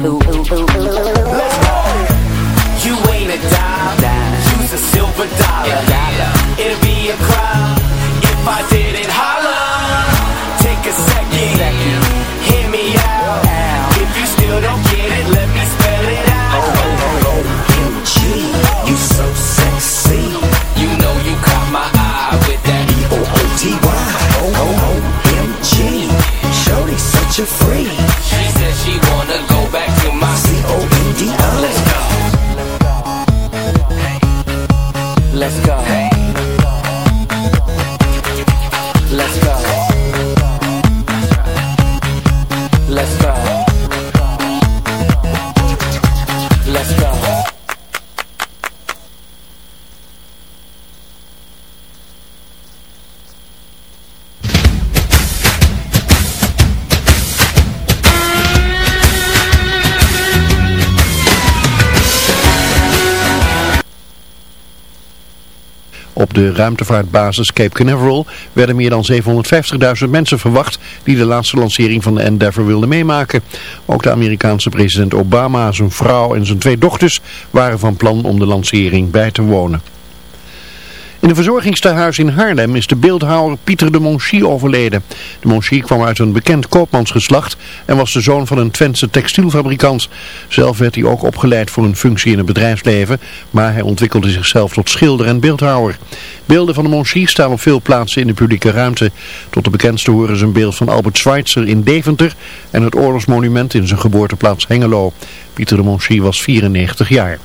Let's go. You ain't a dime. Use a silver dollar. Ruimtevaartbasis Cape Canaveral werden meer dan 750.000 mensen verwacht die de laatste lancering van de Endeavour wilden meemaken. Ook de Amerikaanse president Obama, zijn vrouw en zijn twee dochters waren van plan om de lancering bij te wonen. In een verzorgingstehuis in Haarlem is de beeldhouwer Pieter de Monchy overleden. De Monchy kwam uit een bekend koopmansgeslacht en was de zoon van een Twentse textielfabrikant. Zelf werd hij ook opgeleid voor een functie in het bedrijfsleven, maar hij ontwikkelde zichzelf tot schilder en beeldhouwer. Beelden van de Monchy staan op veel plaatsen in de publieke ruimte. Tot de bekendste horen zijn beeld van Albert Schweitzer in Deventer en het oorlogsmonument in zijn geboorteplaats Hengelo. Pieter de Monchy was 94 jaar.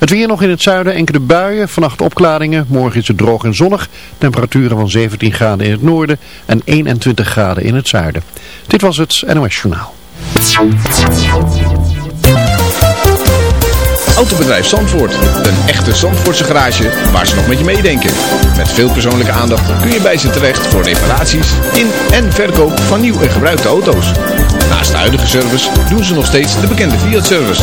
Het weer nog in het zuiden, enkele buien, vannacht opklaringen. Morgen is het droog en zonnig. Temperaturen van 17 graden in het noorden en 21 graden in het zuiden. Dit was het NOS Journaal. Autobedrijf Zandvoort. Een echte Zandvoortse garage waar ze nog met je meedenken. Met veel persoonlijke aandacht kun je bij ze terecht voor reparaties in en verkoop van nieuw en gebruikte auto's. Naast de huidige service doen ze nog steeds de bekende Fiat-service.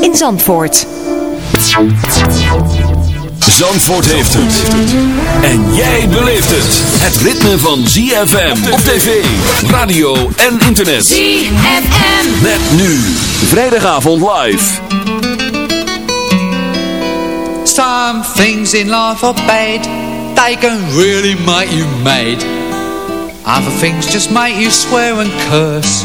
in Zandvoort. Zandvoort heeft het. En jij beleeft het. Het ritme van ZFM op tv, radio en internet. ZFM. Met nu. Vrijdagavond live. Some things in life are bad. They can really make you mad. Other things just make you swear and curse.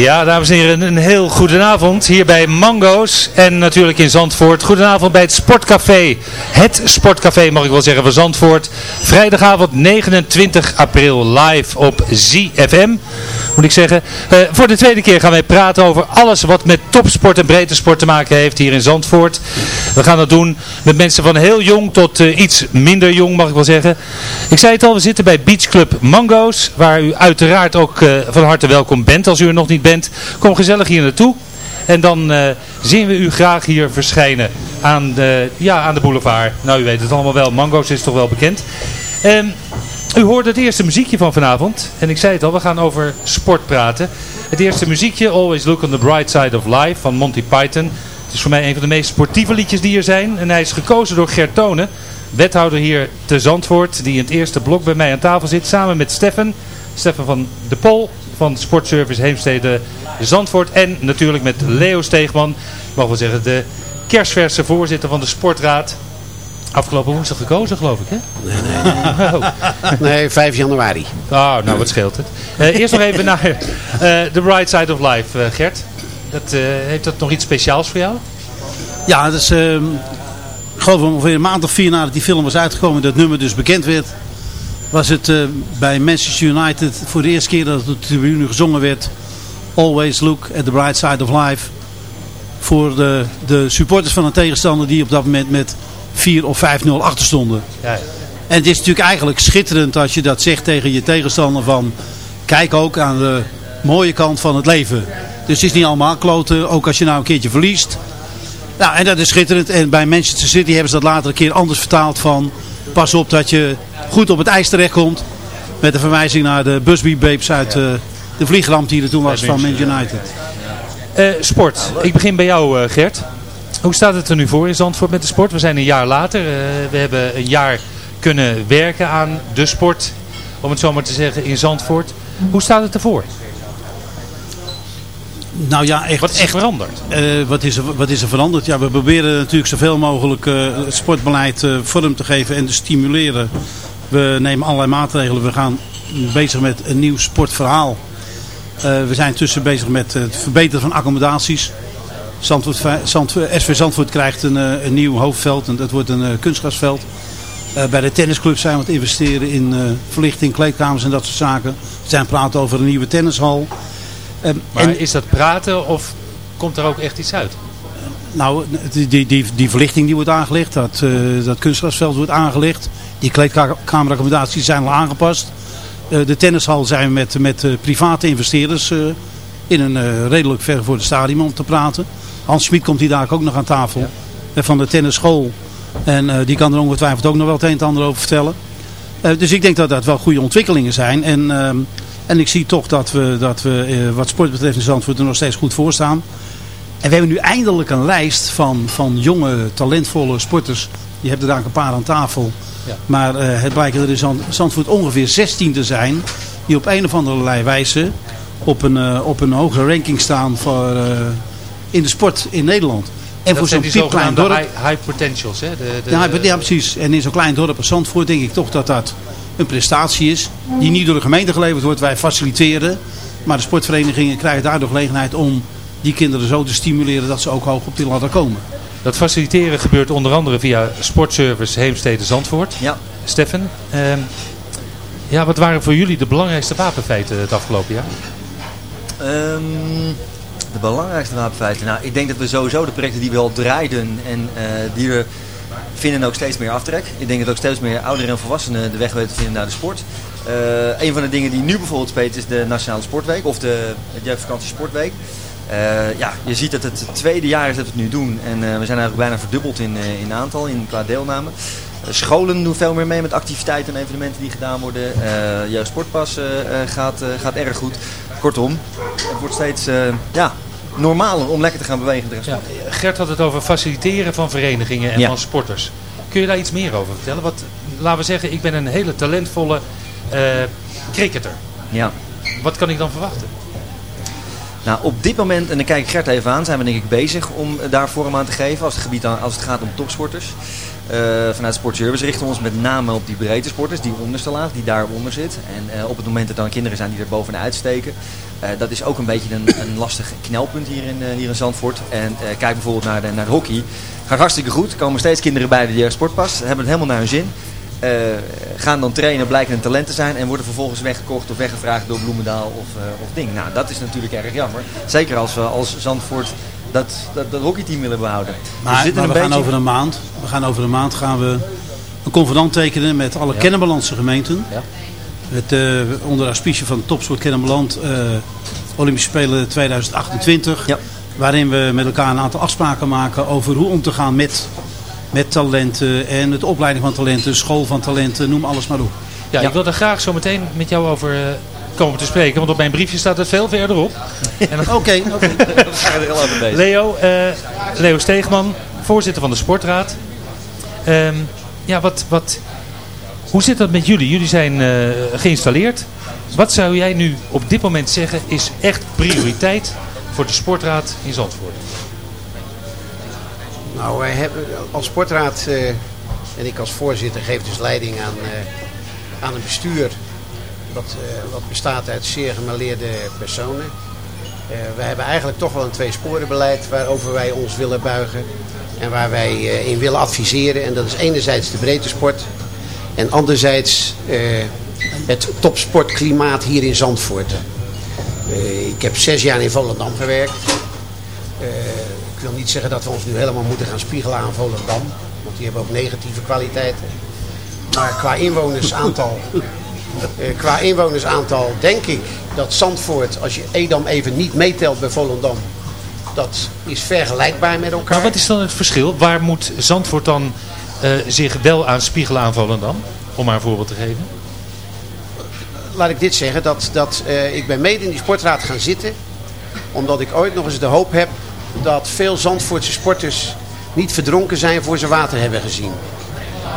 Ja, dames en heren, een heel goedenavond hier bij Mango's en natuurlijk in Zandvoort. Goedenavond bij het Sportcafé. Het Sportcafé mag ik wel zeggen van Zandvoort. Vrijdagavond 29 april live op ZFM, moet ik zeggen. Eh, voor de tweede keer gaan wij praten over alles wat met topsport en breedte sport te maken heeft hier in Zandvoort. We gaan dat doen met mensen van heel jong tot eh, iets minder jong, mag ik wel zeggen. Ik zei het al, we zitten bij Beach Club Mango's, waar u uiteraard ook eh, van harte welkom bent als u er nog niet bent. Kom gezellig hier naartoe. En dan eh, zien we u graag hier verschijnen aan de, ja, aan de boulevard. Nou, u weet het allemaal wel. Mango's is toch wel bekend. Ehm, u hoort het eerste muziekje van vanavond. En ik zei het al, we gaan over sport praten. Het eerste muziekje, Always Look on the Bright Side of Life, van Monty Python. Het is voor mij een van de meest sportieve liedjes die er zijn. En hij is gekozen door Gert Tonen, wethouder hier te Zandvoort, die in het eerste blok bij mij aan tafel zit, samen met Steffen. Steffen van de Pol van Sportservice Heemstede Zandvoort. En natuurlijk met Leo Steegman, ik mag wel zeggen de kerstverse voorzitter van de Sportraad. Afgelopen woensdag gekozen geloof ik hè? Oh. Nee, 5 januari. Oh, nou wat scheelt het. Eh, eerst nog even naar eh, The Bright Side of Life, eh, Gert. Dat, eh, heeft dat nog iets speciaals voor jou? Ja, dat is, ehm, ik geloof ongeveer een maand of vier nadat die film was uitgekomen, dat nummer dus bekend werd, was het eh, bij Manchester United voor de eerste keer dat het op de tribune gezongen werd. Always look at the bright side of life. Voor de, de supporters van een tegenstander die op dat moment met 4 of 5-0 achter stonden. Ja, ja. En het is natuurlijk eigenlijk schitterend als je dat zegt tegen je tegenstander van... Kijk ook aan de mooie kant van het leven. Dus het is niet allemaal kloten, ook als je nou een keertje verliest. Nou, en dat is schitterend. En bij Manchester City hebben ze dat later een keer anders vertaald van... Pas op dat je goed op het ijs terechtkomt. Met de verwijzing naar de Busby Babes uit eh, de vliegramp die er toen was van Manchester United. Eh, sport. Ik begin bij jou, eh, Gert. Hoe staat het er nu voor in Zandvoort met de sport? We zijn een jaar later. We hebben een jaar kunnen werken aan de sport, om het zo maar te zeggen, in Zandvoort. Hoe staat het ervoor? Nou ja, echt, Wat is er echt veranderd? Eh, wat, is er, wat is er veranderd? Ja, we proberen natuurlijk zoveel mogelijk eh, het sportbeleid eh, vorm te geven en te stimuleren. We nemen allerlei maatregelen. We gaan bezig met een nieuw sportverhaal. We zijn tussen bezig met het verbeteren van accommodaties. Zandvoort, Zandvoort, SV Zandvoort krijgt een, een nieuw hoofdveld en dat wordt een kunstgrasveld. Bij de tennisclub zijn we aan het investeren in verlichting, kleedkamers en dat soort zaken. We zijn praten over een nieuwe tennishal. Eh, Maar en- is dat praten of komt er ook echt iets uit? Nou, die, die, die, verlichting die wordt aangelegd, dat, eh, dat kunstgrasveld wordt aangelegd. Die kleedkameraccommodaties zijn al aangepast. Eh, de tennishal zijn we met, met eh, private investeerders in een redelijk ver voor de stadion om te praten. Hans Schmid komt hier daar ook nog aan tafel van de tennisschool. En die kan er ongetwijfeld ook nog wel het een en ander over vertellen. Dus ik denk dat dat wel goede ontwikkelingen zijn. En, ehm, en ik zie toch dat we, dat we eh, wat sport betreft in Zandvoort er nog steeds goed voor staan. En we hebben nu eindelijk een lijst van, van jonge, talentvolle sporters. Je hebt er daar een paar aan tafel. Ja. Maar eh, het blijkt er in Zand- Zandvoort ongeveer 16 te zijn. Die op een of andere wijze op een, eh, op een hogere ranking staan voor, in de sport in Nederland. En voor dat zo'n piepklein dorp. high, high potentials. Hè? De, de, Ja, ja, precies. En in zo'n klein dorp als Zandvoort denk ik toch dat dat een prestatie is. Die niet door de gemeente geleverd wordt. Wij faciliteren. Maar de sportverenigingen krijgen daardoor gelegenheid om die kinderen zo te stimuleren dat ze ook hoog op die ladder komen. Dat faciliteren gebeurt onder andere via Sportservice Heemstede Zandvoort. Ja. Stefan, ehm, ja, wat waren voor jullie de belangrijkste wapenfeiten het afgelopen jaar? Ehm, de belangrijkste wapenfeiten. Nou, ik denk dat we sowieso de projecten die we al draaiden en eh, die we vinden ook steeds meer aftrek. Ik denk dat ook steeds meer ouderen en volwassenen de weg weten te vinden naar de sport. Eh, een van de dingen die nu bijvoorbeeld speelt is de Nationale Sportweek of de Jeugdvakantie Sportweek. Eh, ja, je ziet dat het het tweede jaar is dat we het nu doen en eh, we zijn eigenlijk bijna verdubbeld in, in aantal, in, qua deelname. Scholen doen veel meer mee met activiteiten en evenementen die gedaan worden. Jeugdsportpas gaat, gaat erg goed. Kortom, het wordt steeds ja, normaler om lekker te gaan bewegen. Ja. Gert had het over faciliteren van verenigingen en Ja. van sporters. Kun je daar iets meer over vertellen? Wat, laten we zeggen, ik ben een hele talentvolle eh, cricketer. Ja. Wat kan ik dan verwachten? Nou, op dit moment, en dan kijk ik Gert even aan, zijn we denk ik bezig om daar vorm aan te geven als het, gebied aan, als het gaat om topsporters. Eh, vanuit Sportservice richten we ons met name op die breedte sporters, die onderste laag, die daaronder zit. En eh, op het moment dat er dan kinderen zijn die er bovenuit steken, eh, dat is ook een beetje een, een lastig knelpunt hier in, hier in Zandvoort. En kijk bijvoorbeeld naar de, naar hockey. Gaat hartstikke goed, komen steeds kinderen bij de jeugdsportpas, hebben het helemaal naar hun zin. Gaan dan trainen, blijken een talent te zijn en worden vervolgens weggekocht of weggevraagd door Bloemendaal of, of Ding. Nou, dat is natuurlijk erg jammer. Zeker als we als Zandvoort dat, dat, dat hockeyteam willen behouden. Maar, we zitten maar we een gaan beetje... over een maand. We gaan over een maand gaan we een convenant tekenen met alle Kennemerlandse gemeenten. Ja. Met, eh, onder auspicie van Topsport Kennemerland eh Olympische Spelen 2028. Ja. Waarin we met elkaar een aantal afspraken maken over hoe om te gaan met, met talenten en het opleiding van talenten, school van talenten, noem alles maar op. Ja, Ja. ik wil er graag zo meteen met jou over eh, komen te spreken. Want op mijn briefje staat het veel verderop. Oké, oké. Er. Leo, eh, Leo Steegman, voorzitter van de Sportraad. Ehm, ja, wat, wat, hoe zit dat met jullie? Jullie zijn eh, geïnstalleerd. Wat zou jij nu op dit moment zeggen is echt prioriteit voor de Sportraad in Zandvoort? Nou, wij hebben als sportraad eh, en ik als voorzitter geef dus leiding aan, eh, aan een bestuur wat, eh, wat bestaat uit zeer gemaleerde personen. Eh, we hebben eigenlijk toch wel een tweesporenbeleid waarover wij ons willen buigen en waar wij eh, in willen adviseren. En dat is enerzijds de breedte sport en anderzijds het topsportklimaat hier in Zandvoort. Ik heb zes jaar in Volendam gewerkt. Ik wil niet zeggen dat we ons nu helemaal moeten gaan spiegelen aan Volendam. Want die hebben ook negatieve kwaliteiten. Maar qua inwonersaantal, qua inwonersaantal denk ik dat Zandvoort, als je Edam even niet meetelt bij Volendam, dat is vergelijkbaar met elkaar. Maar wat is dan het verschil? Waar moet Zandvoort dan eh, zich wel aan spiegelen aan Volendam? Om maar een voorbeeld te geven. laat ik dit zeggen, dat, dat eh, ik ben mede in die sportraad gaan zitten. Omdat ik ooit nog eens de hoop heb dat veel Zandvoortse sporters niet verdronken zijn voor ze water hebben gezien.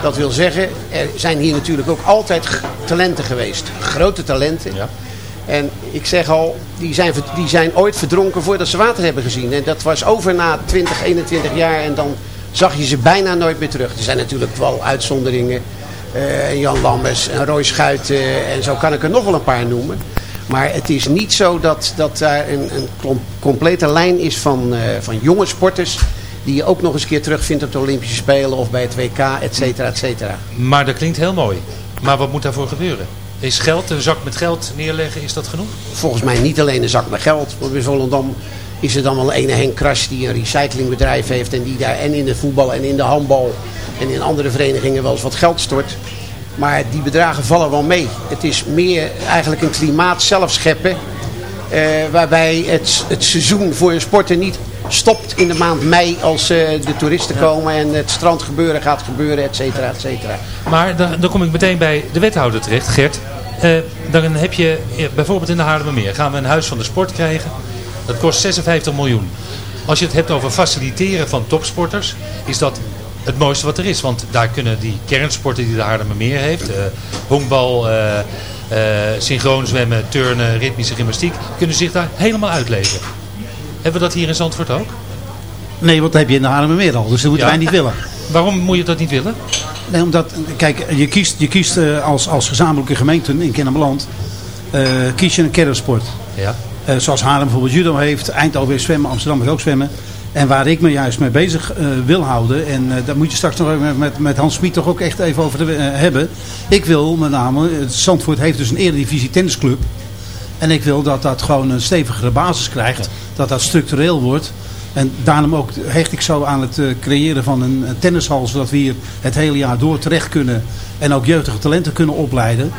Dat wil zeggen, er zijn hier natuurlijk ook altijd talenten geweest. Grote talenten. Ja. En ik zeg al, die zijn, die zijn ooit verdronken voordat ze water hebben gezien. En dat was over na 20, 21 jaar en dan zag je ze bijna nooit meer terug. Er zijn natuurlijk wel uitzonderingen. Eh, Jan Lammers en Roy Schuiten en zo kan ik er nog wel een paar noemen. Maar het is niet zo dat, dat daar een, een complete lijn is van, eh, van jonge sporters... die je ook nog eens een keer terugvindt op de Olympische Spelen of bij het WK, et cetera, et cetera. Maar dat klinkt heel mooi. Maar wat moet daarvoor gebeuren? Is geld, een zak met geld neerleggen, is dat genoeg? volgens mij niet alleen een zak met geld. Want bij Volendam is er dan wel ene Henk Kras die een recyclingbedrijf heeft. En die daar en in de voetbal en in de handbal en in andere verenigingen wel eens wat geld stort. Maar die bedragen vallen wel mee. Het is meer eigenlijk een klimaat zelf scheppen. Eh, waarbij het, het seizoen voor een sporter niet stopt in de maand mei als eh, de toeristen komen en het strandgebeuren gaat gebeuren, et cetera, et cetera. Maar dan, dan kom ik meteen bij de wethouder terecht, Gert. Eh, dan heb je bijvoorbeeld in de Haarlemmermeer gaan we een huis van de sport krijgen. Dat kost 56 miljoen. Als je het hebt over faciliteren van topsporters, is dat het mooiste wat er is. Want daar kunnen die kernsporten die de Haarlemmermeer heeft, uh, honkbal, synchroon zwemmen, turnen, ritmische gymnastiek, kunnen zich daar helemaal uitleven. Hebben we dat hier in Zandvoort ook? Nee, want dat heb je in de Haarlemmermeer al, dus dat moeten Ja. wij niet willen. Waarom moet je dat niet willen? Nee, omdat, kijk, je kiest, je kiest eh, als, als gezamenlijke gemeente in Kennemerland, eh kies je een kernsport. Ja. Eh, zoals Haarlem bijvoorbeeld judo heeft, Eindhoven zwemmen, Amsterdam heeft ook zwemmen. En waar ik me juist mee bezig eh, wil houden, en eh, daar moet je straks nog even met, met, Hans Smit toch ook echt even over te, eh, hebben. Ik wil met name, Zandvoort heeft dus een eredivisie tennisclub. En ik wil dat dat gewoon een stevigere basis krijgt. Dat dat structureel wordt. En daarom ook hecht ik zo aan het creëren van een, een tennishal. Zodat we hier het hele jaar door terecht kunnen. En ook jeugdige talenten kunnen opleiden.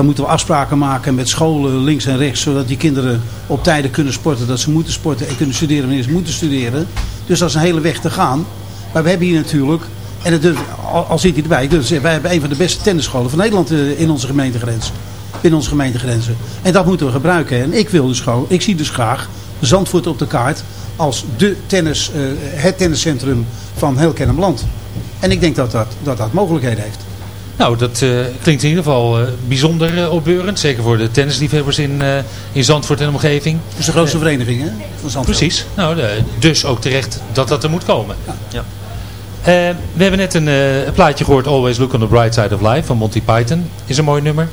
Dan moeten we afspraken maken met scholen links en rechts. Zodat die kinderen op tijden kunnen sporten. Dat ze moeten sporten en kunnen studeren wanneer ze moeten studeren. Dus dat is een hele weg te gaan. Maar we hebben hier natuurlijk... En het, al, zit hij erbij. Dus wij hebben een van de beste tennisscholen van Nederland eh, in onze gemeentegrens. Binnen onze gemeentegrenzen. En dat moeten we gebruiken. En ik wil dus gewoon... Ik zie dus graag Zandvoort op de kaart als de tennis, eh, het tenniscentrum van heel Kennemerland. En ik denk dat dat, dat, dat mogelijkheden heeft. Nou, dat eh, klinkt in ieder geval eh, bijzonder uh, opbeurend. Zeker voor de tennisliefhebbers in, uh, in Zandvoort en omgeving. Dat is de grootste uh, vereniging hè, van Zandvoort. Precies. Nou, dus ook terecht dat dat er moet komen. Ja. ja. we hebben net een, plaatje gehoord, Always Look on the Bright Side of Life van Monty Python. Is een mooi nummer.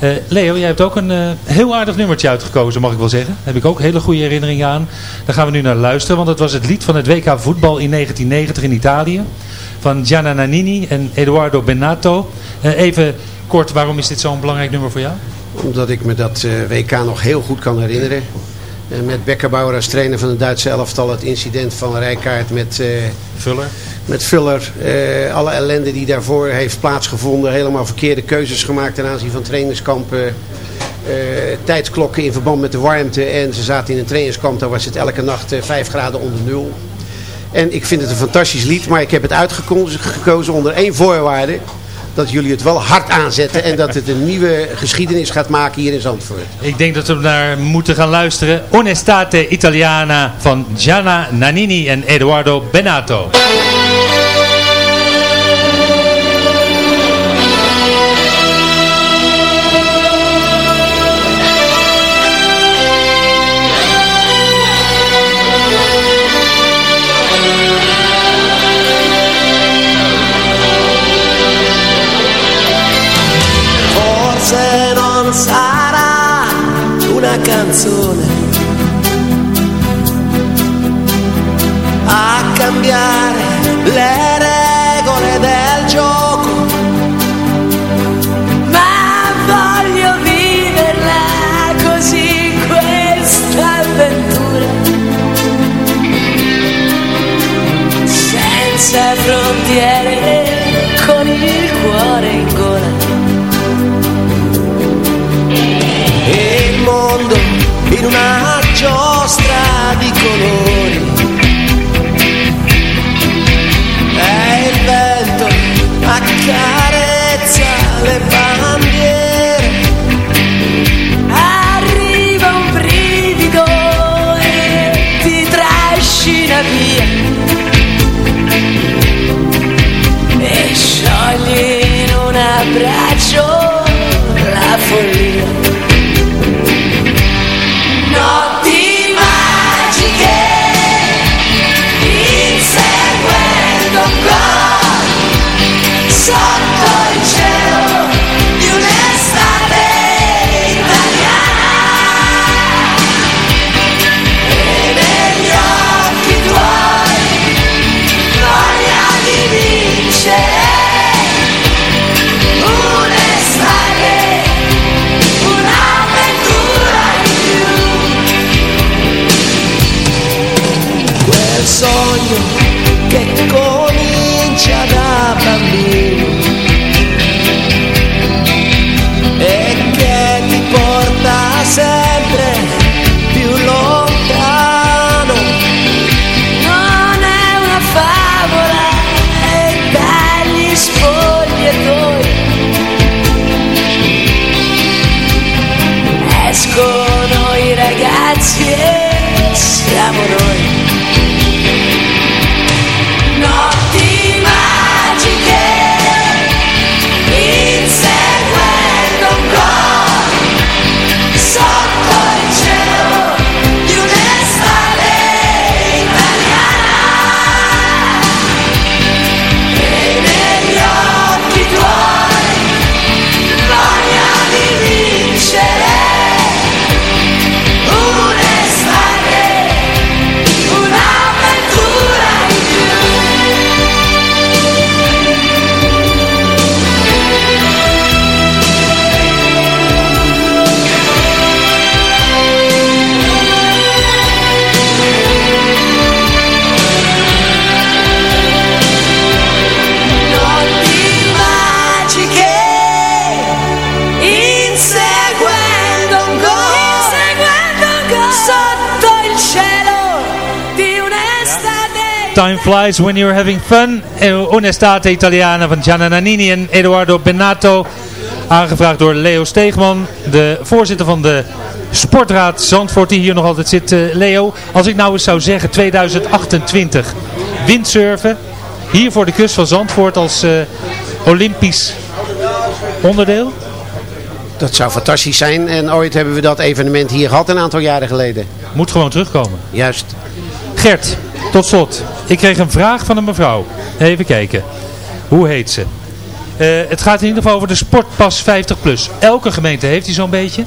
Uh, Leo, jij hebt ook een uh, heel aardig nummertje uitgekozen, mag ik wel zeggen. Daar heb ik ook hele goede herinneringen aan. Daar gaan we nu naar luisteren, want het was het lied van het WK voetbal in 1990 in Italië. Van Gianna Nannini en Eduardo Benato. Uh, even kort, waarom is dit zo'n belangrijk nummer voor jou? Omdat ik me dat WK nog heel goed kan herinneren. met Beckerbauer als trainer van het Duitse elftal. Het incident van Rijkaard met... Vuller met Vuller, alle ellende die daarvoor heeft plaatsgevonden, helemaal verkeerde keuzes gemaakt ten aanzien van trainingskampen, uh, tijdsklokken in verband met de warmte en ze zaten in een trainingskamp, daar was het elke nacht uh, 5 graden onder nul. En ik vind het een fantastisch lied, maar ik heb het uitgekozen onder één voorwaarde, dat jullie het wel hard aanzetten en dat het een nieuwe geschiedenis gaat maken hier in Zandvoort. Ik denk dat we naar moeten gaan luisteren. Onestate Italiana van Gianna Nannini en Eduardo Benato. Una canzone in una giostra di colori Time Flies When You're Having Fun. Un'estate Italiana van Gianna Nannini en Eduardo Benato. Aangevraagd door Leo Steegman, de voorzitter van de Sportraad Zandvoort, die hier nog altijd zit. Eh, Leo, als ik nou eens zou zeggen 2028 windsurfen, hier voor de kust van Zandvoort als eh, Olympisch onderdeel? Dat zou fantastisch zijn. En ooit hebben we dat evenement hier gehad een aantal jaren geleden. Moet gewoon terugkomen. Juist. Gert, tot slot. Ik kreeg een vraag van een mevrouw. Even kijken. Hoe heet ze? Eh, het gaat in ieder geval over de Sportpas 50 plus. Elke gemeente heeft die zo'n beetje.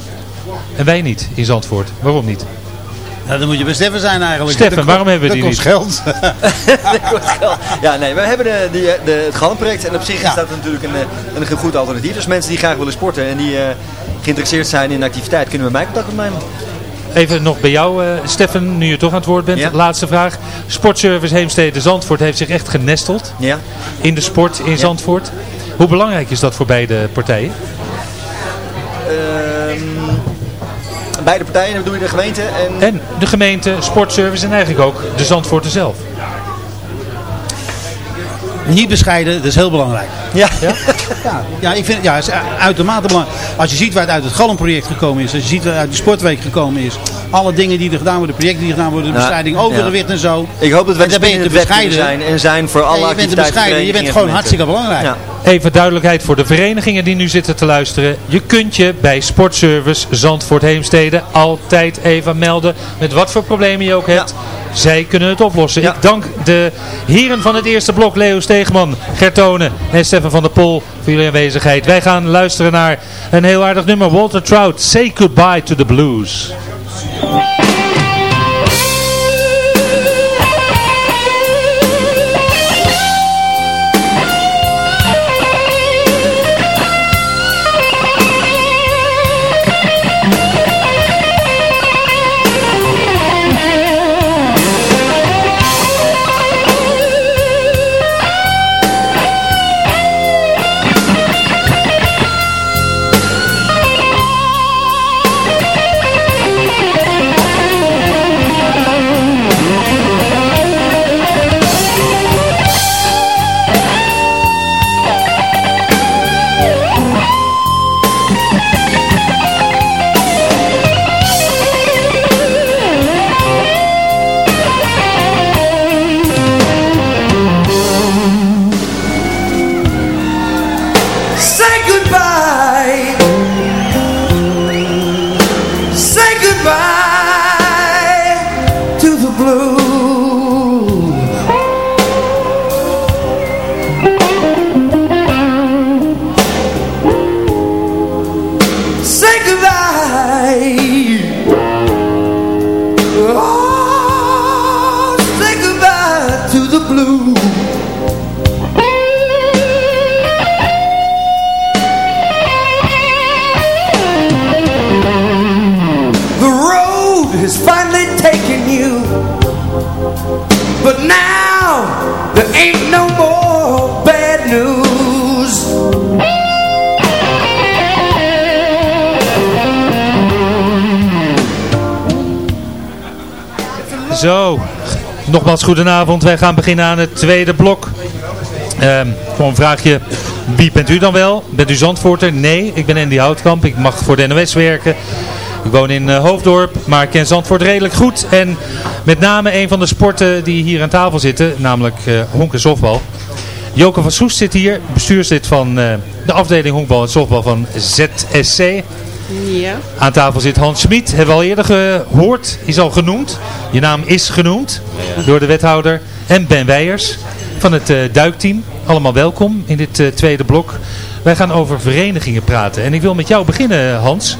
En wij niet in Zandvoort. Waarom niet? Nou, dan moet je bij Steffen zijn eigenlijk. Steffen, Dat waarom hebben we die dat kost niet? geld. Dat kost geld. Ja, nee, we hebben de, die, de, het Gallenproject en op zich is dat natuurlijk een, eh, een goed alternatief. Dus mensen die graag willen sporten en die eh, geïnteresseerd zijn in activiteit, kunnen bij mij contact opnemen. Even nog bij jou, eh Steffen, nu je toch aan het woord bent. Ja. Laatste vraag. Sportservice Heemstede Zandvoort heeft zich echt genesteld Ja. in de sport in Zandvoort. Hoe belangrijk is dat voor beide partijen? Ehm, beide partijen, bedoel je de gemeente en... En de gemeente, sportservice en eigenlijk ook de Zandvoorten zelf. Niet bescheiden, dat is heel belangrijk. Ja. Ja? Ja, ja, ik vind, ja, is uitermate belangrijk. Als je ziet waar het uit het Gallenproject gekomen is, als je ziet waar het uit de Sportweek gekomen is, alle dingen die er gedaan worden, projecten die gedaan worden, de bestrijding overgewicht en zo. Ik hoop dat wij daar ben je te bescheiden. zijn en zijn voor alle Ja, je bent te bescheiden, je bent gewoon hartstikke belangrijk. Ja. Even duidelijkheid voor de verenigingen die nu zitten te luisteren. Je kunt je bij Sportservice Zandvoort Heemstede altijd even melden. Met wat voor problemen je ook hebt. Zij kunnen het oplossen. Ja. Ik dank de heren van het eerste blok. Leo Steegman, Gert Tonen en Stefan van der Pol voor jullie aanwezigheid. Wij gaan luisteren naar een heel aardig nummer. Walter Trout, Say Goodbye to the Blues. Has finally taken you But now there ain't no more bad news Zo, nogmaals goedenavond. Wij gaan beginnen aan het tweede blok. Ehm gewoon een vraagje, wie bent u dan wel? Bent u Zandvoorter? Nee, ik ben Andy Houtkamp. Ik mag voor de NOS werken. Ik woon in eh, Hoofddorp, maar ken Zandvoort redelijk goed. En met name een van de sporten die hier aan tafel zitten, namelijk eh honk en softbal. Joke van Soest zit hier, bestuurslid van eh, de afdeling honkbal en softbal van ZSC. Ja. Aan tafel zit Hans Schmid, hebben we al eerder gehoord, is al genoemd. Je naam is genoemd door de wethouder. En Ben Weijers van het duikteam. Allemaal welkom in dit tweede blok. Wij gaan over verenigingen praten. En ik wil met jou beginnen Hans.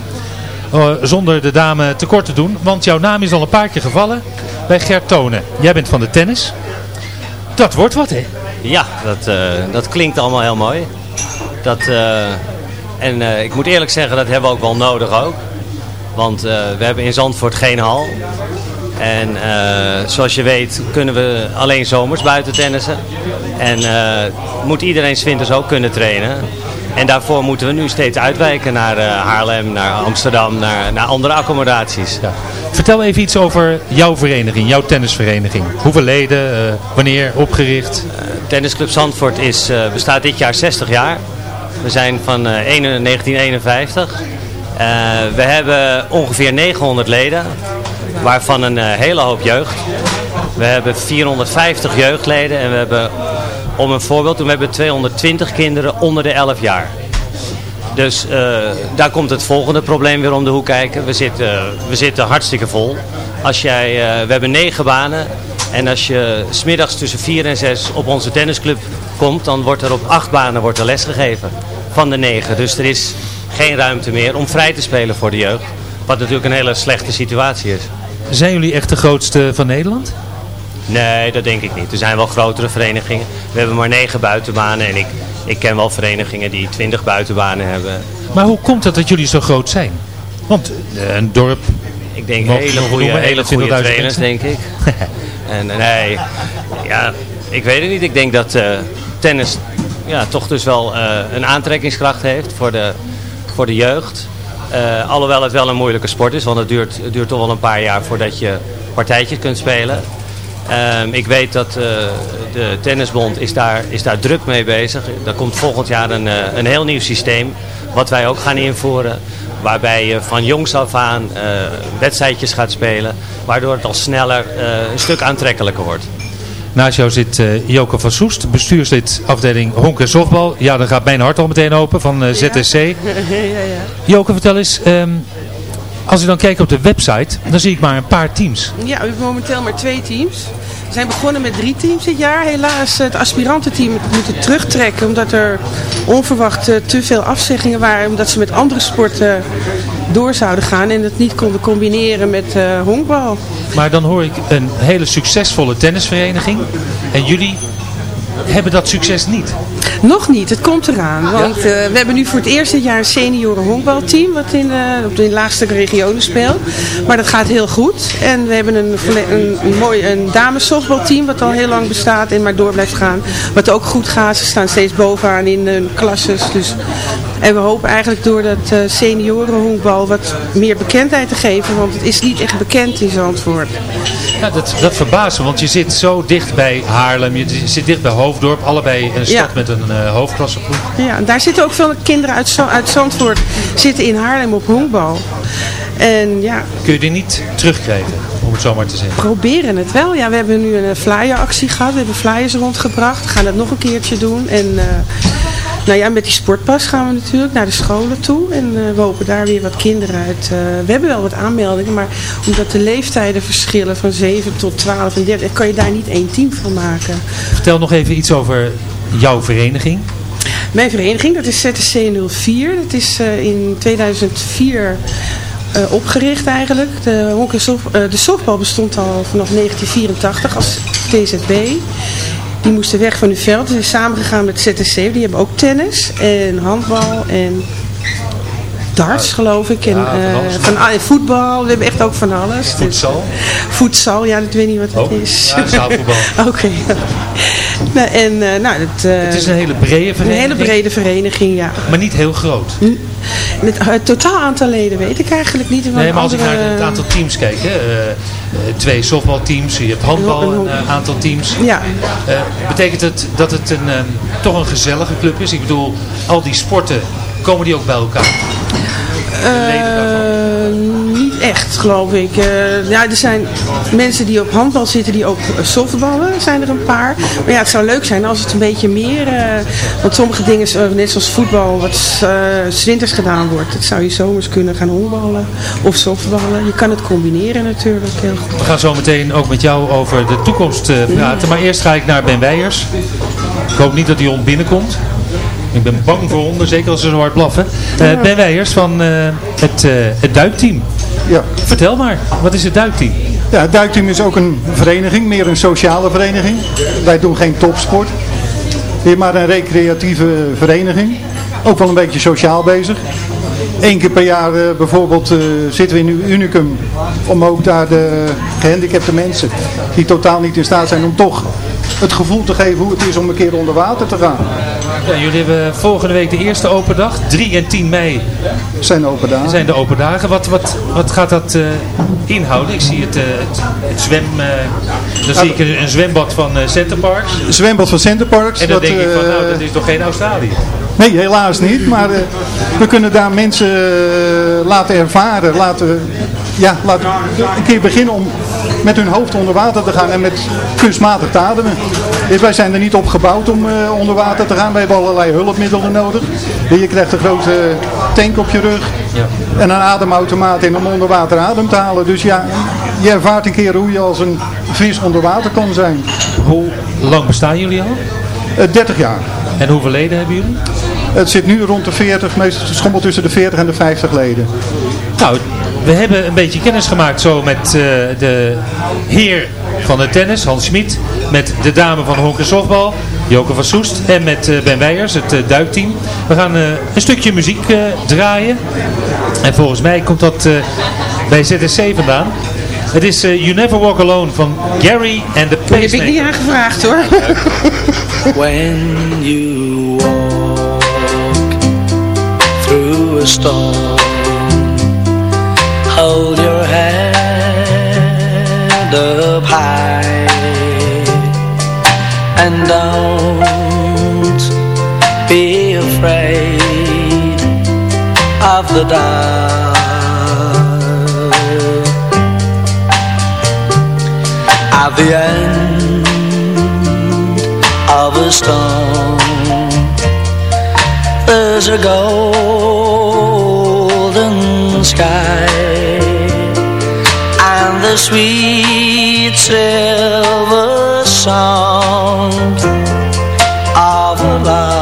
Eh, zonder de dame tekort te doen. Want jouw naam is al een paar keer gevallen bij Gert Tonen. Jij bent van de tennis. Dat wordt wat hè? Ja, dat, eh, dat klinkt allemaal heel mooi. Dat, eh, en ik moet eerlijk zeggen, dat hebben we ook wel nodig ook. Want we hebben in Zandvoort geen hal. En zoals je weet kunnen we alleen zomers buiten tennissen. En moet iedereen winters ook kunnen trainen. En daarvoor moeten we nu steeds uitwijken naar eh, Haarlem, naar Amsterdam, naar, naar andere accommodaties. Vertel even iets over jouw vereniging, jouw tennisvereniging. Hoeveel leden, eh, wanneer, opgericht? Tennisclub Zandvoort is, eh, bestaat dit jaar 60 jaar. We zijn van eh, 1 1951. Eh, we hebben ongeveer 900 leden, waarvan een eh, hele hoop jeugd. We hebben 450 jeugdleden en we hebben, om een voorbeeld we hebben 220 kinderen onder de 11 jaar. Dus eh, daar komt het volgende probleem weer om de hoek kijken. We zitten, we zitten hartstikke vol. Als jij, eh, we hebben negen banen. En als je smiddags tussen vier en zes op onze tennisclub komt, dan wordt er op acht banen wordt er les gegeven. Van de negen. Dus er is geen ruimte meer om vrij te spelen voor de jeugd. Wat natuurlijk een hele slechte situatie is. Zijn jullie echt de grootste van Nederland? Nee, dat denk ik niet. Er zijn wel grotere verenigingen. We hebben maar negen buitenbanen en ik, ik ken wel verenigingen die twintig buitenbanen hebben. Maar hoe komt het dat jullie zo groot zijn? Want eh, een dorp... Ik denk hele goede, noemen, hele goede 21.000 trainers, mensen? denk ik. en eh, nee, ja, ik weet het niet. Ik denk dat eh, tennis ja, toch dus wel eh, een aantrekkingskracht heeft voor de, voor de jeugd. Eh, alhoewel het wel een moeilijke sport is, want het duurt, het duurt toch wel een paar jaar voordat je partijtjes kunt spelen. Ehm, ik weet dat eh, de tennisbond is daar, is daar druk mee bezig. Er komt volgend jaar een, eh, een heel nieuw systeem, wat wij ook gaan invoeren. Waarbij je van jongs af aan eh, wedstrijdjes gaat spelen, waardoor het al sneller eh, een stuk aantrekkelijker wordt. Naast jou zit eh Joke van Soest, bestuurslid afdeling honk en softbal. Ja, dan gaat mijn hart al meteen open van eh, ZSC. ja, ja. Joke, vertel eens, ehm, als ik dan kijk op de website, dan zie ik maar een paar teams. Ja, we hebben momenteel maar twee teams. We zijn begonnen met drie teams dit jaar. Helaas het aspirantenteam moeten terugtrekken omdat er onverwacht eh, te veel afzeggingen waren. Omdat ze met andere sporten door zouden gaan en het niet konden combineren met eh honkbal. Maar dan hoor ik een hele succesvolle tennisvereniging. En jullie hebben dat succes niet. Nog niet, het komt eraan. Want eh, we hebben nu voor het eerst dit jaar een senioren honkbalteam wat in, eh, op de laagste regionen speelt. Maar dat gaat heel goed. En we hebben een, een, een mooi een dames softbalteam wat al heel lang bestaat en maar door blijft gaan. Wat ook goed gaat. Ze staan steeds bovenaan in hun klasses. Dus, en we hopen eigenlijk door dat eh senioren honkbal wat meer bekendheid te geven. Want het is niet echt bekend in Zandvoort. Ja, dat, dat verbaast me, want je zit zo dicht bij Haarlem, je zit dicht bij Hoofddorp, allebei een stad Ja. met een eh hoofdklasseploeg. Ja, en daar zitten ook veel kinderen uit, uit Zandvoort zitten in Haarlem op honkbal. En ja, Kun je die niet terugkrijgen, om het zo maar te zeggen? proberen het wel. Ja, we hebben nu een flyeractie gehad. We hebben flyers rondgebracht. We gaan dat nog een keertje doen. En eh, nou ja, met die sportpas gaan we natuurlijk naar de scholen toe. En eh, we hopen daar weer wat kinderen uit. eh, we hebben wel wat aanmeldingen, maar omdat de leeftijden verschillen van 7 tot 12 en 13, kan je daar niet één team van maken. Vertel nog even iets over jouw vereniging. Mijn vereniging, dat is ZSC 04. Dat is eh, in 2004 eh, opgericht eigenlijk. De, eh, de softbal bestond al vanaf 1984 als TZB. Die moesten weg van hun veld. Ze zijn samengegaan met ZSC. Die hebben ook tennis en handbal en darts geloof ik. En, van eh, ah, voetbal. We hebben echt ook van alles. Voedsel. Voedsel, ja, dat weet niet wat het Oh, is. ja. Oké. Nou, en eh, nou, het, eh, Het is een hele brede een vereniging. hele brede vereniging, ja. Maar niet heel groot. Het, het totaal aantal leden weet ik eigenlijk niet. Nee, maar als ik naar het aantal teams kijk, hè, twee softbalteams, je hebt handbal een aantal teams. Ja. Betekent het dat het een, eh, toch een gezellige club is? Ik bedoel, al die sporten, komen die ook bij elkaar? Eh, niet echt, geloof ik. Eh, ja, er zijn mensen die op handbal zitten die ook eh, softballen, zijn er een paar. Maar ja, het zou leuk zijn als het een beetje meer... want sommige dingen, net zoals voetbal, wat 's winters gedaan wordt. Dat zou je zomers kunnen gaan honkballen of softballen. Je kan het combineren natuurlijk heel goed. We gaan zo meteen ook met jou over de toekomst praten. Maar eerst ga ik naar Ben Weijers. Ik hoop niet dat die hond binnenkomt. Ik ben bang voor honden, zeker als ze zo hard blaffen. Eh, ben Weijers van eh, het, eh, het duikteam. Ja. Vertel maar, wat is het duikteam? Ja, het duikteam is ook een vereniging, meer een sociale vereniging. Wij doen geen topsport. Weer maar een recreatieve vereniging. Ook wel een beetje sociaal bezig. Eén keer per jaar bijvoorbeeld zitten we in Unicum om ook daar de gehandicapte mensen die totaal niet in staat zijn om toch het gevoel te geven hoe het is om een keer onder water te gaan. Ja, jullie hebben volgende week de eerste open dag. 3 en 10 mei zijn open dagen. Zijn de open dagen. Wat, wat, wat gaat dat eh, inhouden? Ik zie het, eh, het, het zwem... eh, dan zie ik een, een zwembad van eh Center Parks. Zwembad van Center Parks. En dan dat, denk ik van, nou, dat is toch geen Australië? Nee, helaas niet. Maar we kunnen daar mensen laten ervaren. Laten, ja, laten een keer beginnen om met hun hoofd onder water te gaan en met kunstmatig te ademen. Dus wij zijn er niet op gebouwd om eh, onder water te gaan. We hebben allerlei hulpmiddelen nodig. Je krijgt een grote tank op je rug. En een ademautomaat in om onder water adem te halen. Dus ja, je ervaart een keer hoe je als een vis onder water kan zijn. Hoe lang bestaan jullie al? Eh, 30 jaar. En hoeveel leden hebben jullie? Het zit nu rond de 40, meestal schommelt tussen de 40 en de 50 leden. Nou, we hebben een beetje kennis gemaakt zo met eh, de heer van het tennis, Hans Smit. Met de dame van Honk en Softbal, Joke van Soest. En met eh, Ben Weijers, het eh, duikteam. We gaan eh, een stukje muziek eh, draaien. En volgens mij komt dat eh, bij ZSC vandaan. Het is eh, You Never Walk Alone van Gary and the Die heb ik niet Pacemaker. aangevraagd hoor. when you walk through a storm hold your head up high. And don't be afraid of the dark. At the end of a storm There's a golden sky The sweet silver song of love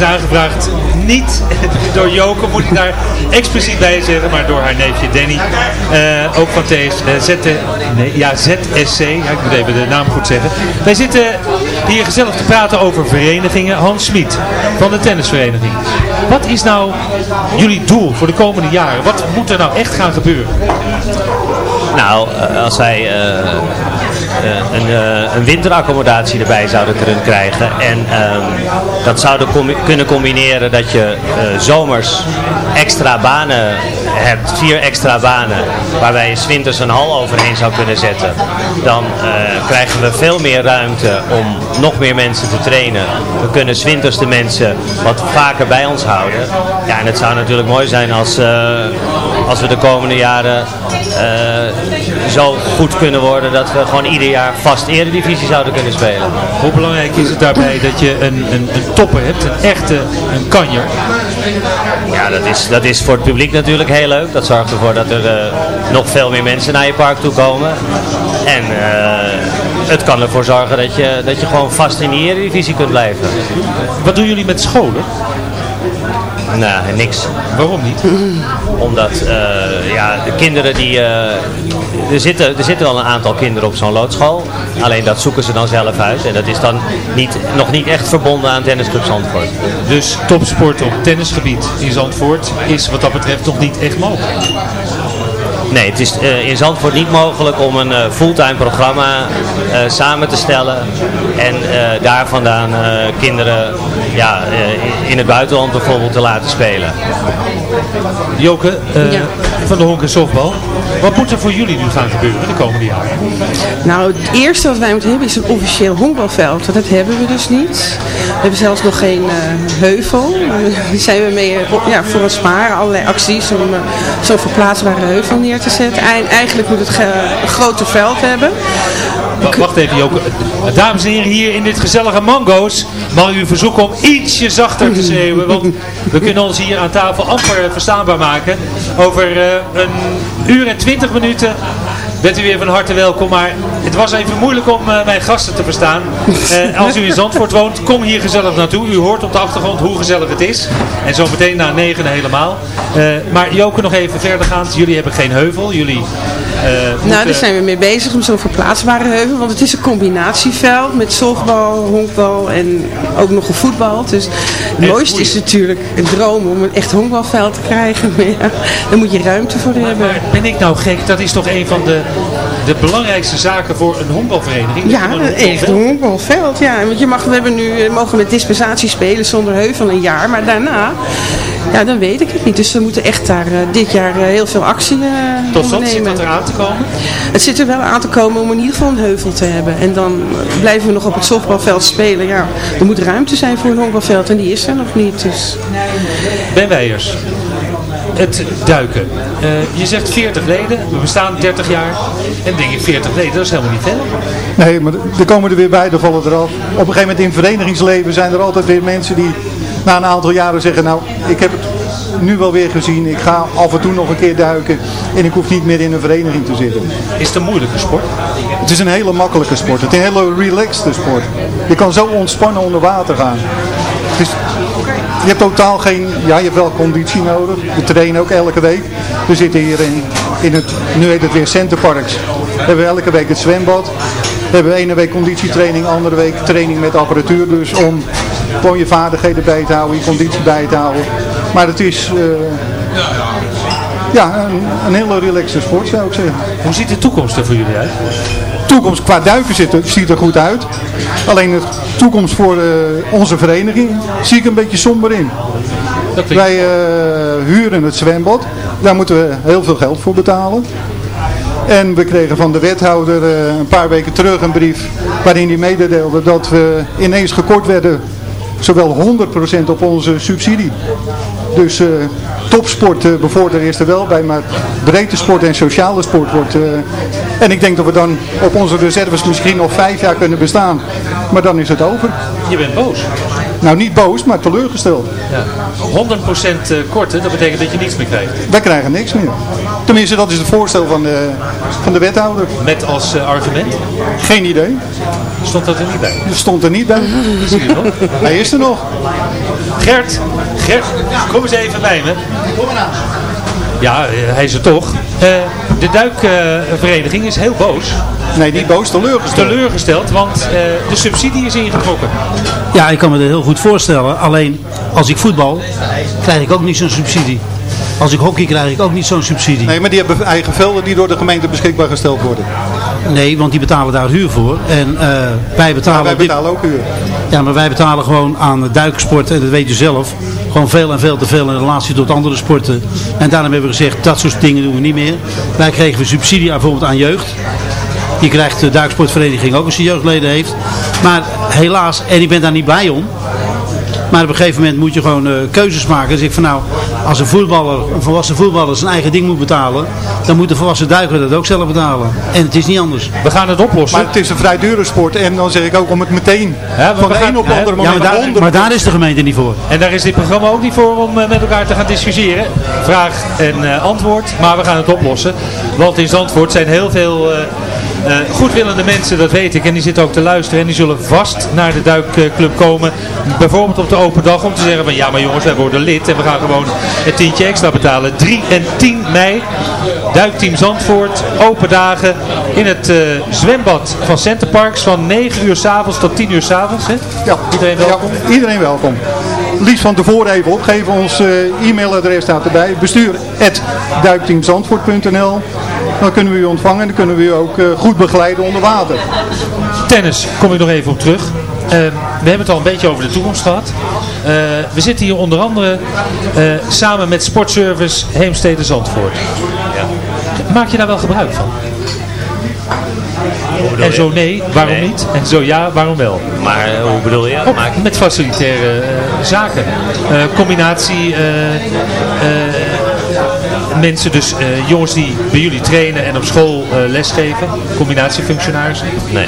is aangevraagd niet door Joke, moet ik daar expliciet bij zeggen, maar door haar neefje Danny. Eh, ook van TS, eh, ZT, nee, ja, ZSC, ja, ik moet even de naam goed zeggen. Wij zitten hier gezellig te praten over verenigingen. Hans Smit van de tennisvereniging. Wat is nou jullie doel voor de komende jaren? Wat moet er nou echt gaan gebeuren? Nou, eh, als wij eh, eh, een, eh, een winteraccommodatie erbij zouden kunnen krijgen en ehm, dat zouden kunnen combineren dat je eh, zomers extra banen hebt, vier extra banen, waarbij je winters een hal overheen zou kunnen zetten, dan eh, krijgen we veel meer ruimte om nog meer mensen te trainen. We kunnen winters de mensen wat vaker bij ons houden. Ja, en het zou natuurlijk mooi zijn als, eh, als we de komende jaren eh, zo goed kunnen worden dat we gewoon ieder jaar vast eredivisie zouden kunnen spelen. Hoe belangrijk is het daarbij dat je een, een, een topper hebt, een echte een kanjer? Ja, dat is, dat is voor het publiek natuurlijk heel leuk. Dat zorgt ervoor dat er eh, nog veel meer mensen naar je park toe komen. En eh, het kan ervoor zorgen dat je, dat je gewoon vast in die eredivisie kunt blijven. Wat doen jullie met scholen? Nou, niks. Waarom niet? Omdat eh, ja, de kinderen die... eh, er, zitten, er zitten wel een aantal kinderen op zo'n loodschool. Alleen dat zoeken ze dan zelf uit. En dat is dan niet, nog niet echt verbonden aan Tennisclub Zandvoort. Dus topsport op tennisgebied in Zandvoort is wat dat betreft nog niet echt mogelijk. Nee, het is eh, in Zandvoort niet mogelijk om een eh, fulltime programma eh, samen te stellen en daar vandaan kinderen ja, in het buitenland bijvoorbeeld te laten spelen. Joke, eh, Ja. van de honk en softbal. Wat moet er voor jullie nu gaan gebeuren de komende jaren? Nou, het eerste wat wij moeten hebben is een officieel honkbalveld. Dat hebben we dus niet. We hebben zelfs nog geen eh, heuvel. Daar zijn we mee eh, ja, voor het sparen. Allerlei acties om eh, zo'n verplaatsbare heuvel neer te zetten. Eind- eigenlijk moet het een groter veld hebben. Wa- Wacht even Joke. Dames en heren hier in dit gezellige Mango's. Mag ik u verzoeken om ietsje zachter te schreeuwen. Want we kunnen ons hier aan tafel amper verstaanbaar maken. Over eh, een uur en twintig minuten bent u weer van harte welkom. Maar het was even moeilijk om eh, mijn gasten te verstaan. Eh, als u in Zandvoort woont, kom hier gezellig naartoe. U hoort op de achtergrond hoe gezellig het is. En zo meteen na negen helemaal. Eh, maar Joke nog even verdergaand. Jullie hebben geen heuvel. Jullie Nou, moeten- daar zijn we mee bezig om zo'n verplaatsbare heuvel. Want het is een combinatieveld met softbal, honkbal en ook nog een voetbal. Dus het mooiste is natuurlijk een droom om een echt honkbalveld te krijgen. Maar ja, daar moet je ruimte voor hebben. Ben ik nou gek? Dat is toch een van de, de belangrijkste zaken voor een honkbalvereniging? Ja, een echt honkbalveld. Ja, want je mag, we hebben nu, we mogen met dispensatie spelen zonder heuvel een jaar. Maar daarna, ja, dan weet ik het niet. Dus we moeten echt daar eh, dit jaar eh, heel veel actie eh Tot slot zit dat eraan te komen? Het zit er wel aan te komen om in ieder geval een heuvel te hebben. En dan blijven we nog op het softbalveld spelen. Ja, er moet ruimte zijn voor een honkbalveld en die is er nog niet. Dus. Ben Weijers, het duiken. Eh, je zegt 40 leden, we bestaan 30 jaar. En denk ik 40 leden, dat is helemaal niet veel. Nee, maar er komen er weer bij, er vallen eraf. Op een gegeven moment in verenigingsleven zijn er altijd weer mensen die na een aantal jaren zeggen, nou, ik heb het nu wel weer gezien, ik ga af en toe nog een keer duiken en ik hoef niet meer in een vereniging te zitten. Is het een moeilijke sport? Het is een hele makkelijke sport, het is een hele relaxed sport. Je kan zo ontspannen onder water gaan. Het is, je hebt totaal geen, ja je hebt wel conditie nodig, we trainen ook elke week. We zitten hier in, in het, nu heet het weer Centerparks, we hebben elke week het zwembad. We hebben ene week conditietraining, andere week training met apparatuur. Dus om gewoon je vaardigheden bij te houden, je conditie bij te houden. Maar het is eh, ja, een, een hele relaxe sport zou ik zeggen. Hoe ziet de toekomst er voor jullie uit? Toekomst qua duiken zit, ziet er goed uit. Alleen de toekomst voor eh, onze vereniging zie ik een beetje somber in. Wij eh, huren het zwembad. Daar moeten we heel veel geld voor betalen. En we kregen van de wethouder eh, een paar weken terug een brief waarin hij mededeelde dat we ineens gekort werden zowel 100% op onze subsidie. Dus topsport eh bevorderen is er wel bij, maar breedte sport en sociale sport wordt... eh, en ik denk dat we dan op onze reserves misschien nog vijf jaar kunnen bestaan. Maar dan is het over. Je bent boos. Nou, niet boos, maar teleurgesteld. Ja. 100% korten, dat betekent dat je niets meer krijgt. Wij krijgen niks meer. Tenminste, dat is het voorstel van de, van de wethouder. Met als eh, argument? Geen idee. Stond dat er niet bij? Stond er niet bij. Je nog? Hij is er nog. Gert, Gert, kom eens even bij me. Ja, eh, hij is er toch. Eh, de duikvereniging is heel boos. Nee, niet boos, teleurgesteld. Teleurgesteld, want eh, de subsidie is ingetrokken. Ja, ik kan me dat heel goed voorstellen. Alleen als ik voetbal, krijg ik ook niet zo'n subsidie. Als ik hockey krijg ik ook niet zo'n subsidie. Nee, maar die hebben eigen velden die door de gemeente beschikbaar gesteld worden. Nee, want die betalen daar huur voor. En eh, wij betalen... Maar wij betalen ook huur. Ja, maar wij betalen gewoon aan de duiksport, en dat weet je zelf, gewoon veel en veel te veel in relatie tot andere sporten. En daarom hebben we gezegd, dat soort dingen doen we niet meer. Wij kregen subsidie aan, bijvoorbeeld aan jeugd. Die krijgt de duiksportvereniging ook als ze jeugdleden heeft. Maar helaas, en ik ben daar niet blij om, Maar op een gegeven moment moet je gewoon eh, keuzes maken. Dus ik van nou, als een voetballer, een volwassen voetballer zijn eigen ding moet betalen, dan moet de volwassen duiker dat ook zelf betalen. En het is niet anders. We gaan het oplossen. Maar het is een vrij dure sport en dan zeg ik ook om het meteen van de gaan- een op de hè, andere Ja, moment maar, daar, onder. maar daar is de gemeente niet voor. En daar is dit programma ook niet voor om eh, met elkaar te gaan discussiëren. Vraag en eh, antwoord. Maar we gaan het oplossen. Want in Zandvoort zijn heel veel eh, goedwillende mensen, dat weet ik. En die zitten ook te luisteren. En die zullen vast naar de duikclub komen. Bijvoorbeeld op de open dag om te zeggen van ja maar jongens, wij worden lid. En we gaan gewoon een tientje extra betalen. 3 en 10 mei. Duikteam Zandvoort. Open dagen in het eh, zwembad van Centerparks. Van 9 uur s'avonds tot 10 uur s'avonds. Ja, Iedereen welkom. Ja, iedereen welkom. Liefst van tevoren even opgeven. Ons eh, e-mailadres staat erbij. Bestuur duikteamzandvoort.nl Dan kunnen we u ontvangen en dan kunnen we u ook eh, goed begeleiden onder water. Tennis, kom ik nog even op terug. Eh, we hebben het al een beetje over de toekomst gehad. Eh, we zitten hier onder andere eh, samen met Sportservice Heemstede Zandvoort. Maak je daar wel gebruik van? En zo nee, waarom Nee. niet? En zo ja, waarom wel? Maar hoe bedoel je? Ook met facilitaire eh, zaken. Eh, combinatie eh, eh, mensen, dus eh, jongens die bij jullie trainen en op school eh, lesgeven. Combinatiefunctionarissen. Nee.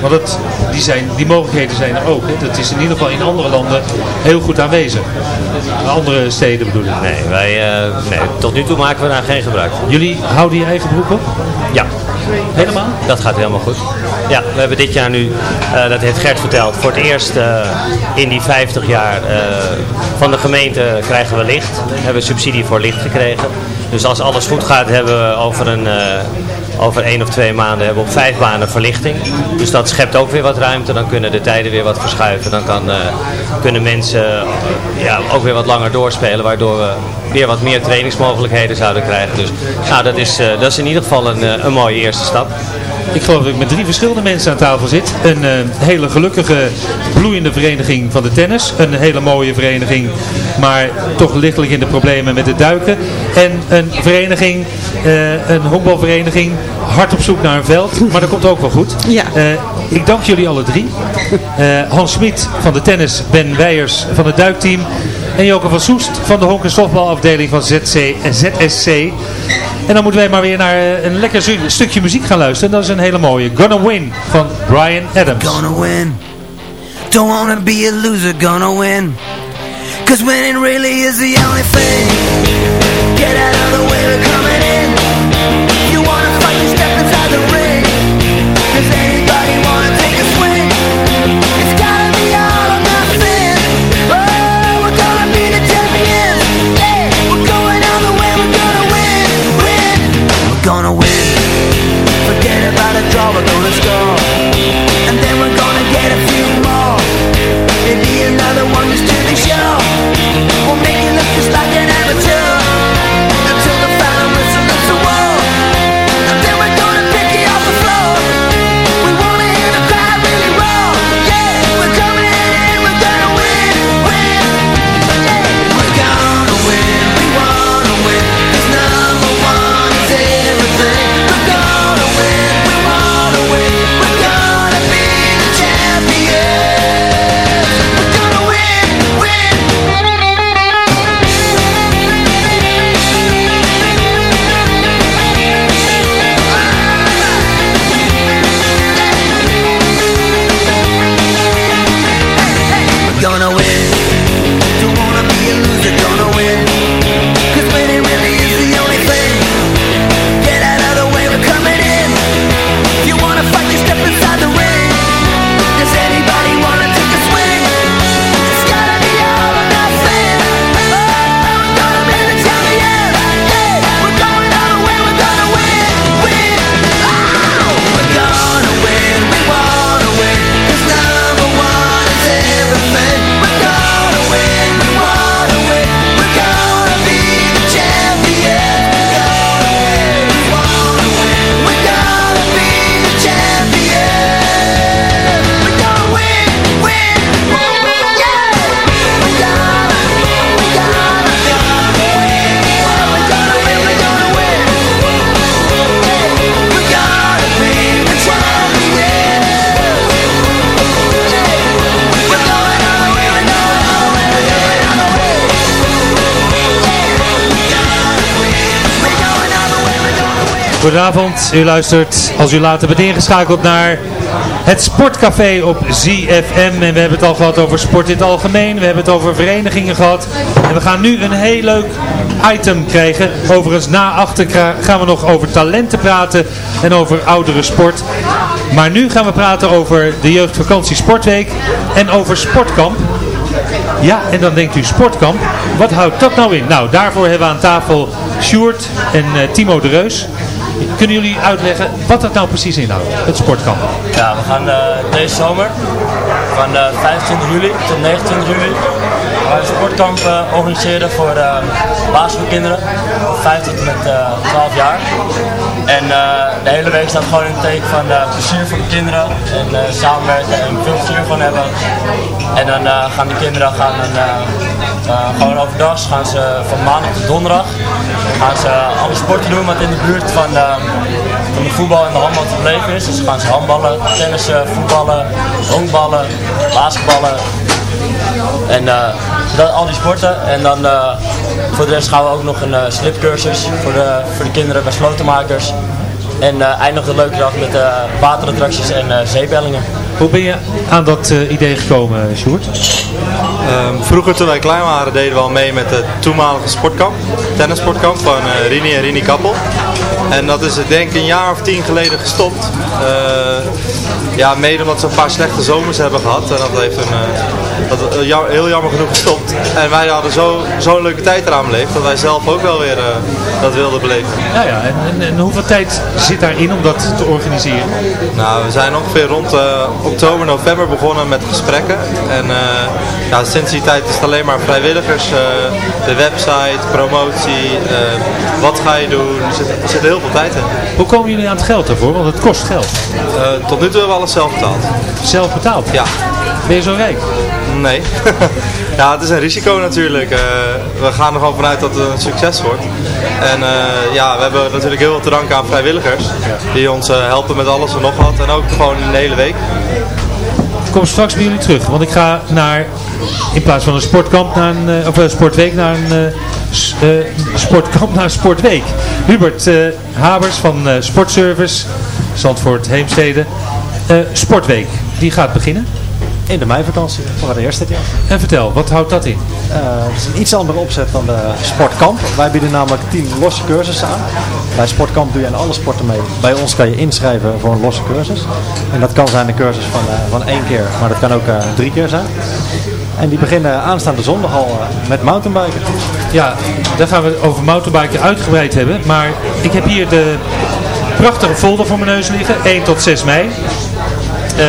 Want dat, die, zijn, die mogelijkheden zijn er ook. Hè. Dat is in ieder geval in andere landen heel goed aanwezig. Andere steden bedoel ik. Nee, wij, eh, nee, tot nu toe maken we daar geen gebruik van. Jullie houden je eigen broek op? Ja. Helemaal? Dat gaat helemaal goed. Ja, we hebben dit jaar nu, eh, dat heeft Gert verteld, voor het eerst eh, in die 50 jaar eh, van de gemeente krijgen we licht. We hebben subsidie voor licht gekregen. Dus als alles goed gaat hebben we over een, over één of twee maanden hebben we op vijf banen verlichting. Dus dat schept ook weer wat ruimte. Dan kunnen de tijden weer wat verschuiven. Dan kan, kunnen mensen ja, ook weer wat langer doorspelen. Waardoor we weer wat meer trainingsmogelijkheden zouden krijgen. Dus nou, dat, is, dat is in ieder geval een, een mooie eerste stap. Ik geloof dat ik met drie verschillende mensen aan tafel zit. Een eh, hele gelukkige, bloeiende vereniging van de tennis. Een hele mooie vereniging, maar toch lichtelijk in de problemen met het duiken. En een vereniging, eh, een honkbalvereniging, hard op zoek naar een veld. Maar dat komt ook wel goed. Ja. Eh, ik dank jullie alle drie. Hans Smit van de tennis, Ben Weijers van het duikteam. En Joke van Soest van de honk- en softbalafdeling van ZC, en ZSC. En dan moeten wij maar weer naar eh, een lekker stukje muziek gaan luisteren. Dat is een hele mooie. Gonna Win van Brian Adams. Gonna win. Don't wanna be a loser, gonna win. Cause winning really is the only thing. Goedenavond, u luistert als u later bent ingeschakeld naar het Sportcafé op ZFM. En we hebben het al gehad over sport in het algemeen, we hebben het over verenigingen gehad. En we gaan nu een heel leuk item krijgen. Overigens na achter gaan we nog over talenten praten en over oudere sport. Maar nu gaan we praten over de jeugdvakantie sportweek en over sportkamp. Ja, en dan denkt u sportkamp. Wat houdt dat nou in? Nou, daarvoor hebben we aan tafel Sjoerd en eh, Timo de Reus. Kunnen jullie uitleggen wat dat nou precies inhoudt, het sportkamp? Ja, we gaan eh, deze zomer van eh, 25 juli tot 29 juli een sportkamp eh, organiseren voor uh, basisschoolkinderen van 5 tot met eh, 12 jaar. En eh, de hele week staat gewoon het teken van eh, plezier voor de kinderen en eh, samenwerken en veel plezier van hebben. En dan gaan de kinderen gaan gewoon overdag gaan ze van maandag tot donderdag gaan ze alle sporten doen wat in de buurt van, van de voetbal en de handbal te is. Dus dan gaan ze handballen, tennissen, voetballen, honkballen, basketballen. En dat, al die sporten. En dan eh, voor de rest gaan we ook nog een eh, slipcursus voor de, voor de kinderen bij slotenmakers. En eh eindigt de leuke dag met eh, waterattracties en eh zeepellingen. Hoe ben je aan dat idee gekomen, Sjoerd? Ehm, vroeger toen wij klein waren deden we al mee met het toenmalige sportkamp, tennissportkamp van eh, Rini en Rini Kappel. En dat is ik denk een jaar of tien geleden gestopt. Eh, ja, mede omdat ze een paar slechte zomers hebben gehad. En dat heeft een, eh, dat, eh, ja- heel jammer genoeg gestopt. En wij hadden zo- zo'n leuke tijd eraan beleefd dat wij zelf ook wel weer eh, dat wilden beleven. Ja, ja. En, en, en hoeveel tijd zit daarin om dat te organiseren? Nou, we zijn ongeveer rond eh, oktober, november begonnen met gesprekken. En eh, ja, sinds die tijd is het alleen maar vrijwilligers, eh, de website, promotie, eh, wat ga je doen. Er zit, er zit heel veel tijd in. Hoe komen jullie aan het geld daarvoor? Want het kost geld. Eh, tot nu toe hebben we alles zelf betaald. Zelf betaald? Ja. Ben je zo rijk? Nee. ja, het is een risico natuurlijk. Eh, we gaan er gewoon vanuit dat het een succes wordt. En eh, ja, we hebben natuurlijk heel veel te danken aan vrijwilligers. Die ons eh, helpen met alles en nog wat. En ook gewoon de hele week. Ik kom straks bij jullie terug, want ik ga naar, in plaats van een sportkamp naar een, of een sportweek, naar een sportkamp naar een sportweek. Hubert Habers van Sportservice, Zandvoort Heemstede. Sportweek, die gaat beginnen. In de meivakantie, voor het eerste jaar. En vertel, wat houdt dat in? Eh, het is een iets andere opzet dan de sportkamp. Wij bieden namelijk 10 losse cursussen aan. Bij sportkamp doe je aan alle sporten mee. Bij ons kan je inschrijven voor een losse cursus. En dat kan zijn een cursus van, eh, van één keer, maar dat kan ook eh, drie keer zijn. En die beginnen aanstaande zondag al met mountainbiken. Ja, daar gaan we over mountainbiken uitgebreid hebben. Maar ik heb hier de prachtige folder voor mijn neus liggen. 1 tot 6 mei. Eh,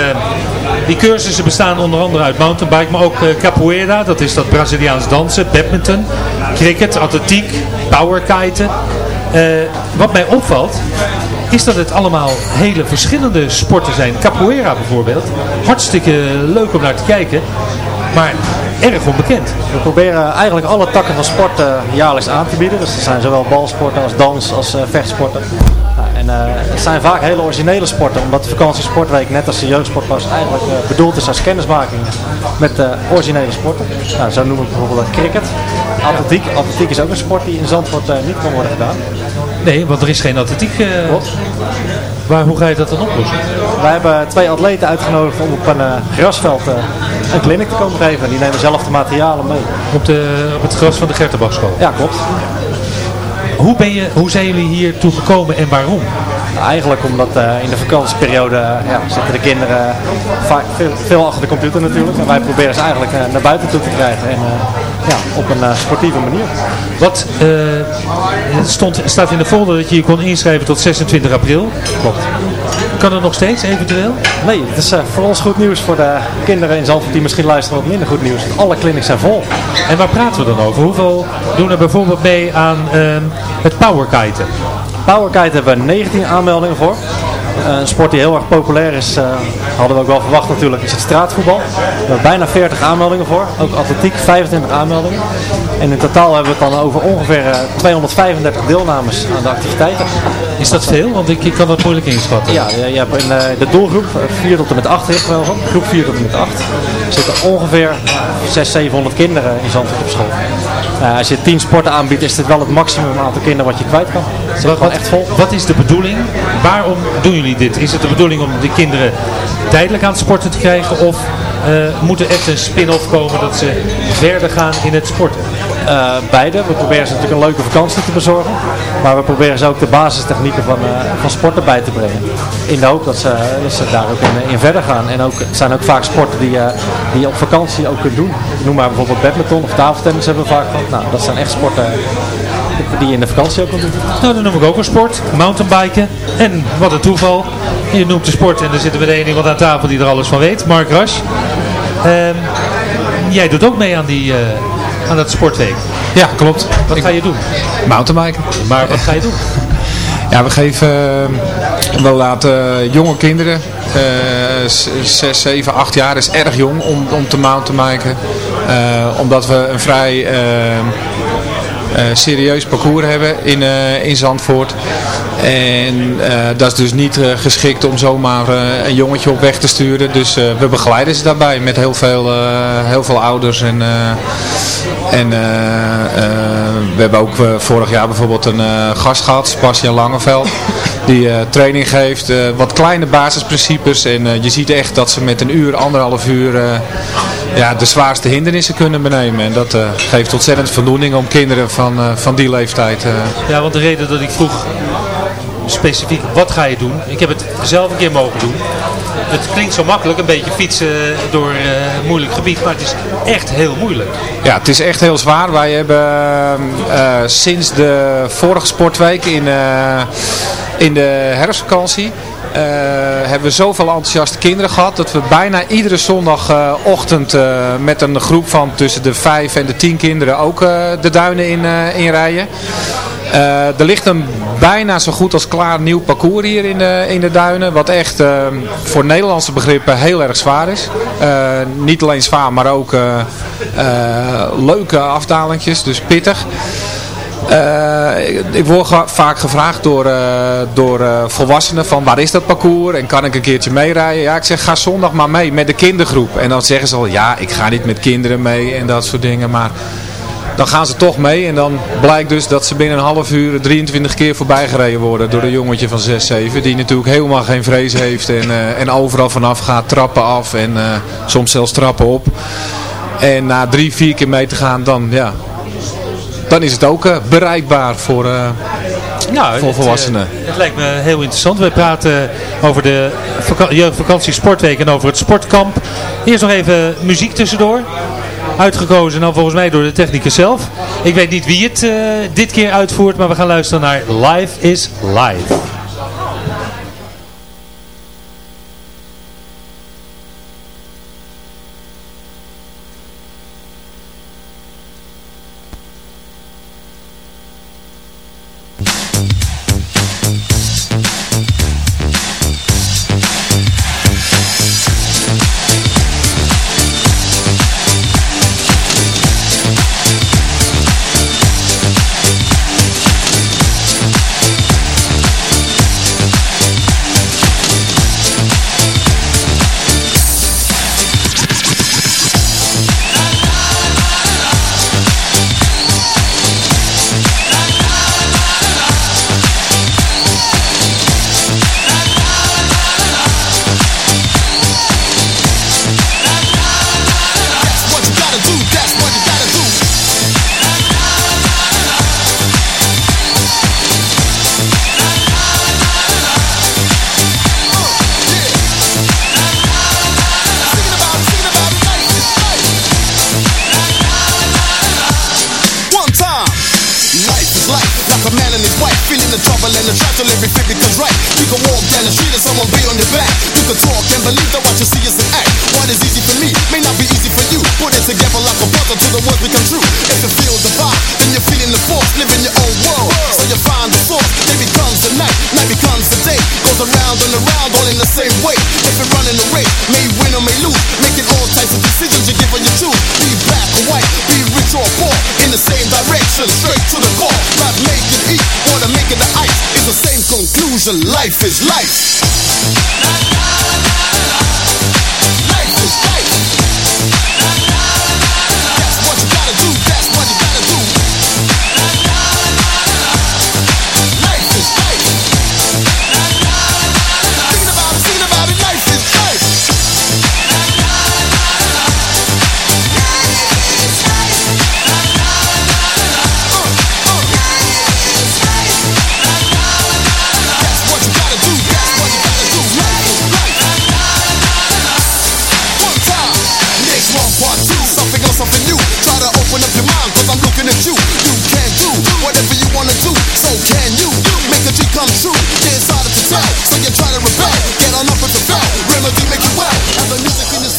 die cursussen bestaan onder andere uit mountainbike, maar ook eh, capoeira, dat is dat Braziliaans dansen, badminton, cricket, atletiek, powerkiten. Eh, wat mij opvalt, is dat het allemaal hele verschillende sporten zijn. Capoeira bijvoorbeeld, hartstikke leuk om naar te kijken, maar erg onbekend. We proberen eigenlijk alle takken van sport eh, jaarlijks aan te bieden. Dus er zijn zowel balsporten als dans als eh, vechtsporten. En eh, het zijn vaak hele originele sporten, omdat de vakantiesportweek, net als de jeugdsportpas, eigenlijk eh, bedoeld is als kennismaking met eh, originele sporten. Nou, zo noem ik bijvoorbeeld cricket. Atletiek. Atletiek is ook een sport die in Zandvoort niet kan worden gedaan. Nee, want er is geen atletiek. waar, hoe ga je dat dan oplossen? Wij hebben twee atleten uitgenodigd om op een grasveld een clinic te komen geven. Die nemen zelf de materialen mee. Op, de, op het gras van de Gertenbachschool? Ja, klopt. Hoe, ben je, hoe zijn jullie hier toe gekomen en waarom? Nou, eigenlijk omdat eh, in de vakantieperiode ja, zitten de kinderen vaak veel, veel achter de computer natuurlijk. En wij proberen ze eigenlijk eh, naar buiten toe te krijgen en eh, ja, op een sportieve manier. Wat stond, staat in de folder dat je je kon inschrijven tot 26 april. Klopt. Kan het nog steeds eventueel? Nee, het is eh, voor ons goed nieuws. Voor de kinderen in Zandvoort die misschien luisteren wat minder goed nieuws. Alle clinics zijn vol. En waar praten we dan over? Hoeveel doen er bijvoorbeeld mee aan ehm, het powerkiten? Powerkite hebben we 19 aanmeldingen voor. Eh, Een sport die heel erg populair is, eh, hadden we ook wel verwacht natuurlijk, is het straatvoetbal. We hebben bijna 40 aanmeldingen voor. Ook atletiek 25 aanmeldingen. En in totaal hebben we het dan over ongeveer eh, 235 deelnames aan de activiteiten. Is dat veel? Want ik, ik kan dat moeilijk inschatten. Ja, je, je hebt in eh, de doelgroep, eh, 4 tot en met 8 heeft wel van. Groep 4 tot en met 8. zitten ongeveer 600, 700 kinderen in Zandvoort op school. Eh, als je tien sporten aanbiedt, is dit wel het maximum aantal kinderen wat je kwijt kan. Wat, echt vol. wat is de bedoeling? Waarom doen jullie dit? Is het de bedoeling om de kinderen tijdelijk aan het sporten te krijgen? Of eh, moet er echt een spin-off komen dat ze verder gaan in het sporten? Eh, beide. We proberen ze natuurlijk een leuke vakantie te bezorgen. Maar we proberen ze ook de basistechnieken van, eh, van sporten bij te brengen. In de hoop dat ze, dat ze daar ook in, verder gaan. En ook, het zijn ook vaak sporten die, eh, die je op vakantie ook kunt doen. Noem maar bijvoorbeeld badminton of tafeltennis hebben we vaak gehad. Nou, dat zijn echt sporten die je in de vakantie ook kunt doen. Nou, dan noem ik ook een sport. Mountainbiken. En wat een toeval. Je noemt de sport en er zit meteen iemand aan tafel die er alles van weet. Mark Rasch. Ehm, jij doet ook mee aan, die, eh, aan dat sportweek. Ja, klopt. Wat ga je doen? Mountainbiken. Maar wat ga je doen? Ja, we geven, eh, we laten jonge kinderen, eh, 6, 7, 8 jaar is erg jong om, om te mountainbiken. Eh omdat we een vrij eh, eh, serieus parcours hebben in, eh, in Zandvoort. En eh, dat is dus niet eh, geschikt om zomaar eh, een jongetje op weg te sturen. Dus eh, we begeleiden ze daarbij met heel veel, eh, heel veel ouders. En, eh, en eh, eh, we hebben ook eh, vorig jaar bijvoorbeeld een eh, gast gehad, Sebastian Langeveld. Die eh, training geeft, eh, wat kleine basisprincipes. En eh, je ziet echt dat ze met een uur, anderhalf uur eh, ja, de zwaarste hindernissen kunnen benemen. En dat eh, geeft ontzettend voldoening om kinderen van, eh, van die leeftijd... eh, Ja, want de reden dat ik vroeg specifiek wat ga je doen. Ik heb het zelf een keer mogen doen. Het klinkt zo makkelijk, een beetje fietsen door een moeilijk gebied, maar het is echt heel moeilijk. Ja, het is echt heel zwaar. Wij hebben sinds de vorige sportweek in, in de herfstvakantie hebben we zoveel enthousiaste kinderen gehad dat we bijna iedere zondagochtend eh, met een groep van tussen de vijf en de tien kinderen ook eh, de duinen in, eh inrijden. Eh, er ligt een bijna zo goed als klaar nieuw parcours hier in de, in de duinen. Wat echt eh, voor Nederlandse begrippen heel erg zwaar is. Eh, niet alleen zwaar, maar ook eh, eh, leuke afdalingjes, dus pittig. Eh, ik, word vaak gevraagd door, eh, door eh, volwassenen van waar is dat parcours en kan ik een keertje meerijden. Ja, ik zeg ga zondag maar mee met de kindergroep. En dan zeggen ze al ja, ik ga niet met kinderen mee en dat soort dingen. Maar dan gaan ze toch mee en dan blijkt dus dat ze binnen een half uur 23 keer voorbij gereden worden door een jongetje van 6, 7. Die natuurlijk helemaal geen vrees heeft en, en overal vanaf gaat, trappen af en soms zelfs trappen op. En na drie, vier keer mee te gaan, dan, ja, dan is het ook eh, bereikbaar voor, Nou, voor het, volwassenen. eh, het lijkt me heel interessant. We praten over de vaka- jeugdvakantie sportweek en over het sportkamp. Eerst nog even muziek tussendoor. Uitgekozen dan volgens mij door de technicus zelf. Ik weet niet wie het dit keer uitvoert, maar we gaan luisteren naar Live is Live. The words become true. If you feel the vibe, then you're feeling the force, live in your own world. So you find the source, day becomes the night, night becomes the day. Goes around and around, all in the same way. If you're running a race, may win or may lose, making all types of decisions you give when you choose. Be black or white, be rich or poor, in the same direction, straight to the core. Not make it eat, or to make the ice. It's the same conclusion, life is. Life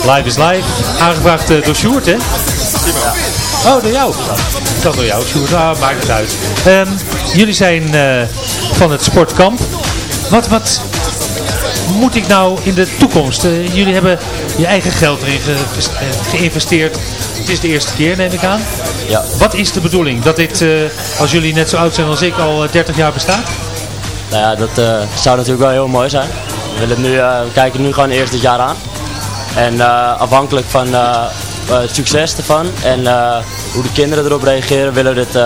Live is Live. Aangevraagd eh, door Sjoerd, hè? Oh, door jou. Dacht door jou, Sjoerd. Ah, maakt het uit. Ehm, jullie zijn eh, van het sportkamp. Wat, wat moet ik nou in de toekomst? Eh, jullie hebben je eigen geld erin ge- geïnvesteerd. Het is de eerste keer, neem ik aan. Ja. Wat is de bedoeling? Dat dit, als jullie net zo oud zijn als ik, al eh, 30 jaar bestaat? Nou ja, dat zou natuurlijk wel heel mooi zijn. We, willen nu, we kijken nu gewoon eerst dit jaar aan. En eh, afhankelijk van eh, eh, het succes ervan en hoe de kinderen erop reageren, willen we dit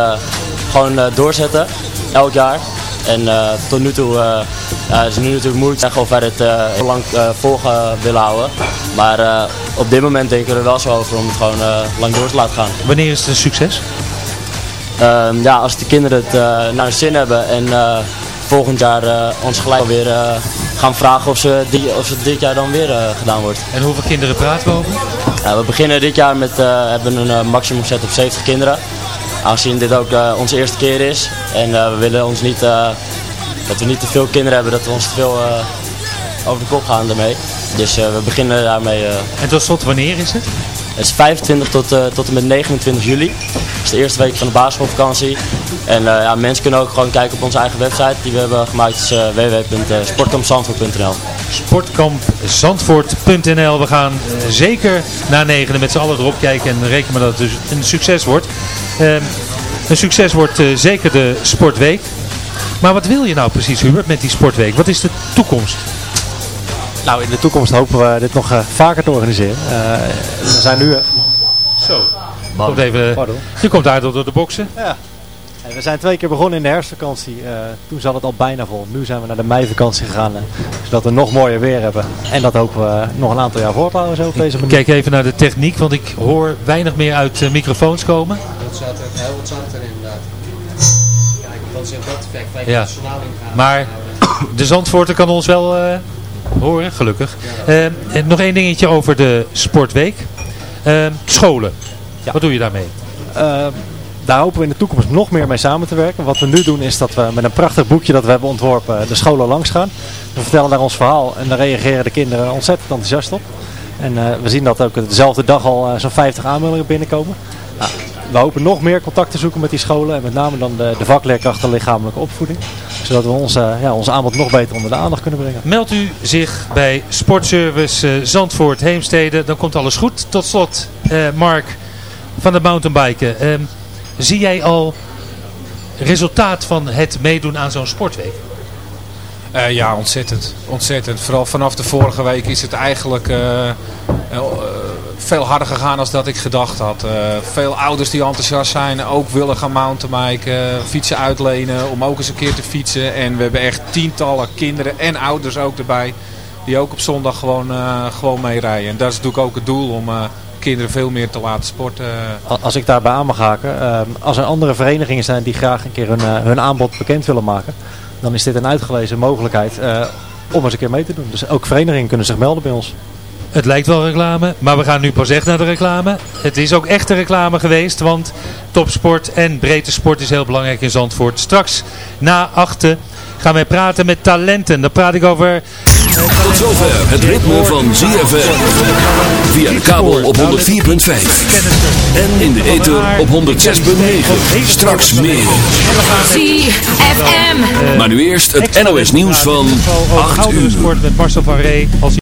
gewoon doorzetten. Elk jaar. En tot nu toe ja, het is nu natuurlijk moeilijk te zeggen of wij dit eh, heel lang volgen willen houden. Maar op dit moment denken we er wel zo over om het gewoon lang door te laten gaan. Wanneer is het een succes? Ehm, ja, als de kinderen het naar hun zin hebben en volgend jaar ons gelijk weer gaan vragen of, ze die, of het dit jaar dan weer eh, gedaan wordt. En hoeveel kinderen praten we over? We beginnen dit jaar met eh, hebben een eh, maximum set op 70 kinderen. Aangezien dit ook onze eerste keer is en we willen ons niet, dat we niet te veel kinderen hebben, dat we ons te veel over de kop gaan daarmee. Dus we beginnen daarmee. En tot slot, wanneer is het? Het is 25 tot, eh, tot en met 29 juli. Dat is de eerste week van de basisschoolvakantie. En eh, ja, mensen kunnen ook gewoon kijken op onze eigen website die we hebben gemaakt. Is uh, www.sportkampzandvoort.nl Sportkampzandvoort.nl We gaan eh, zeker na negenen met z'n allen erop kijken en rekenen maar dat het dus een succes wordt. Een succes wordt eh, zeker de Sportweek. Maar wat wil je nou precies Hubert met die Sportweek? Wat is de toekomst? Nou, in de toekomst hopen we dit nog eh, vaker te organiseren. Eh, we zijn nu... eh, Zo. Komt even, Pardon. je komt uit door de boksen. Ja. We zijn twee keer begonnen in de herfstvakantie. Eh, toen zat het al bijna vol. Nu zijn we naar de meivakantie gegaan. zodat we nog mooier weer hebben. En dat hopen we nog een aantal jaar voor te houden zo op deze manier. Kijk even naar de techniek, want ik hoor weinig meer uit microfoons komen. Dat zat er heel wat zachter inderdaad. Kijk, dan zit dat effect bij Ja. Maar de Zandvoorter kan ons wel eh, horen, gelukkig. Eh, en nog één dingetje over de Sportweek. Eh, scholen. Wat doe je daarmee? Eh, daar hopen we in de toekomst nog meer mee samen te werken. Wat we nu doen is dat we met een prachtig boekje dat we hebben ontworpen de scholen langs gaan. We vertellen daar ons verhaal en daar reageren de kinderen ontzettend enthousiast op. En eh, we zien dat ook dezelfde dag al eh, zo'n 50 aanmeldingen binnenkomen. We hopen nog meer contact te zoeken met die scholen en met name dan de, de vakleerkrachten lichamelijke opvoeding. Zodat we ons, eh, ja, ons aanbod nog beter onder de aandacht kunnen brengen. Meld u zich bij Sportservice eh, Zandvoort Heemstede. Dan komt alles goed. Tot slot, eh, Mark van de mountainbiken. Ehm, zie jij al resultaat van het meedoen aan zo'n sportweek? Eh, ja, ontzettend. Ontzettend. Vooral vanaf de vorige week is het eigenlijk veel harder gegaan dan dat ik gedacht had. Eh, veel ouders die enthousiast zijn, ook willen gaan mountainbiken, fietsen uitlenen om ook eens een keer te fietsen. En we hebben echt tientallen kinderen en ouders ook erbij die ook op zondag gewoon, eh gewoon meerijden. En dat is natuurlijk ook het doel om eh, kinderen veel meer te laten sporten. Als ik daarbij aan mag haken, ehm, als er andere verenigingen zijn die graag een keer hun, hun aanbod bekend willen maken, dan is dit een uitgelezen mogelijkheid om eens een keer mee te doen. Dus ook verenigingen kunnen zich melden bij ons. Het lijkt wel reclame, maar we gaan nu pas echt naar de reclame. Het is ook echte reclame geweest, want topsport en breedte sport is heel belangrijk in Zandvoort. Straks na achten gaan wij praten met talenten. Dan praat ik over... Tot zover het ritme van ZFM. Via de kabel op 104.5. En in de ether op 106.9. Straks meer. ZFM. Maar nu eerst het NOS nieuws van 8 uur. Sport met Marcel van Ree als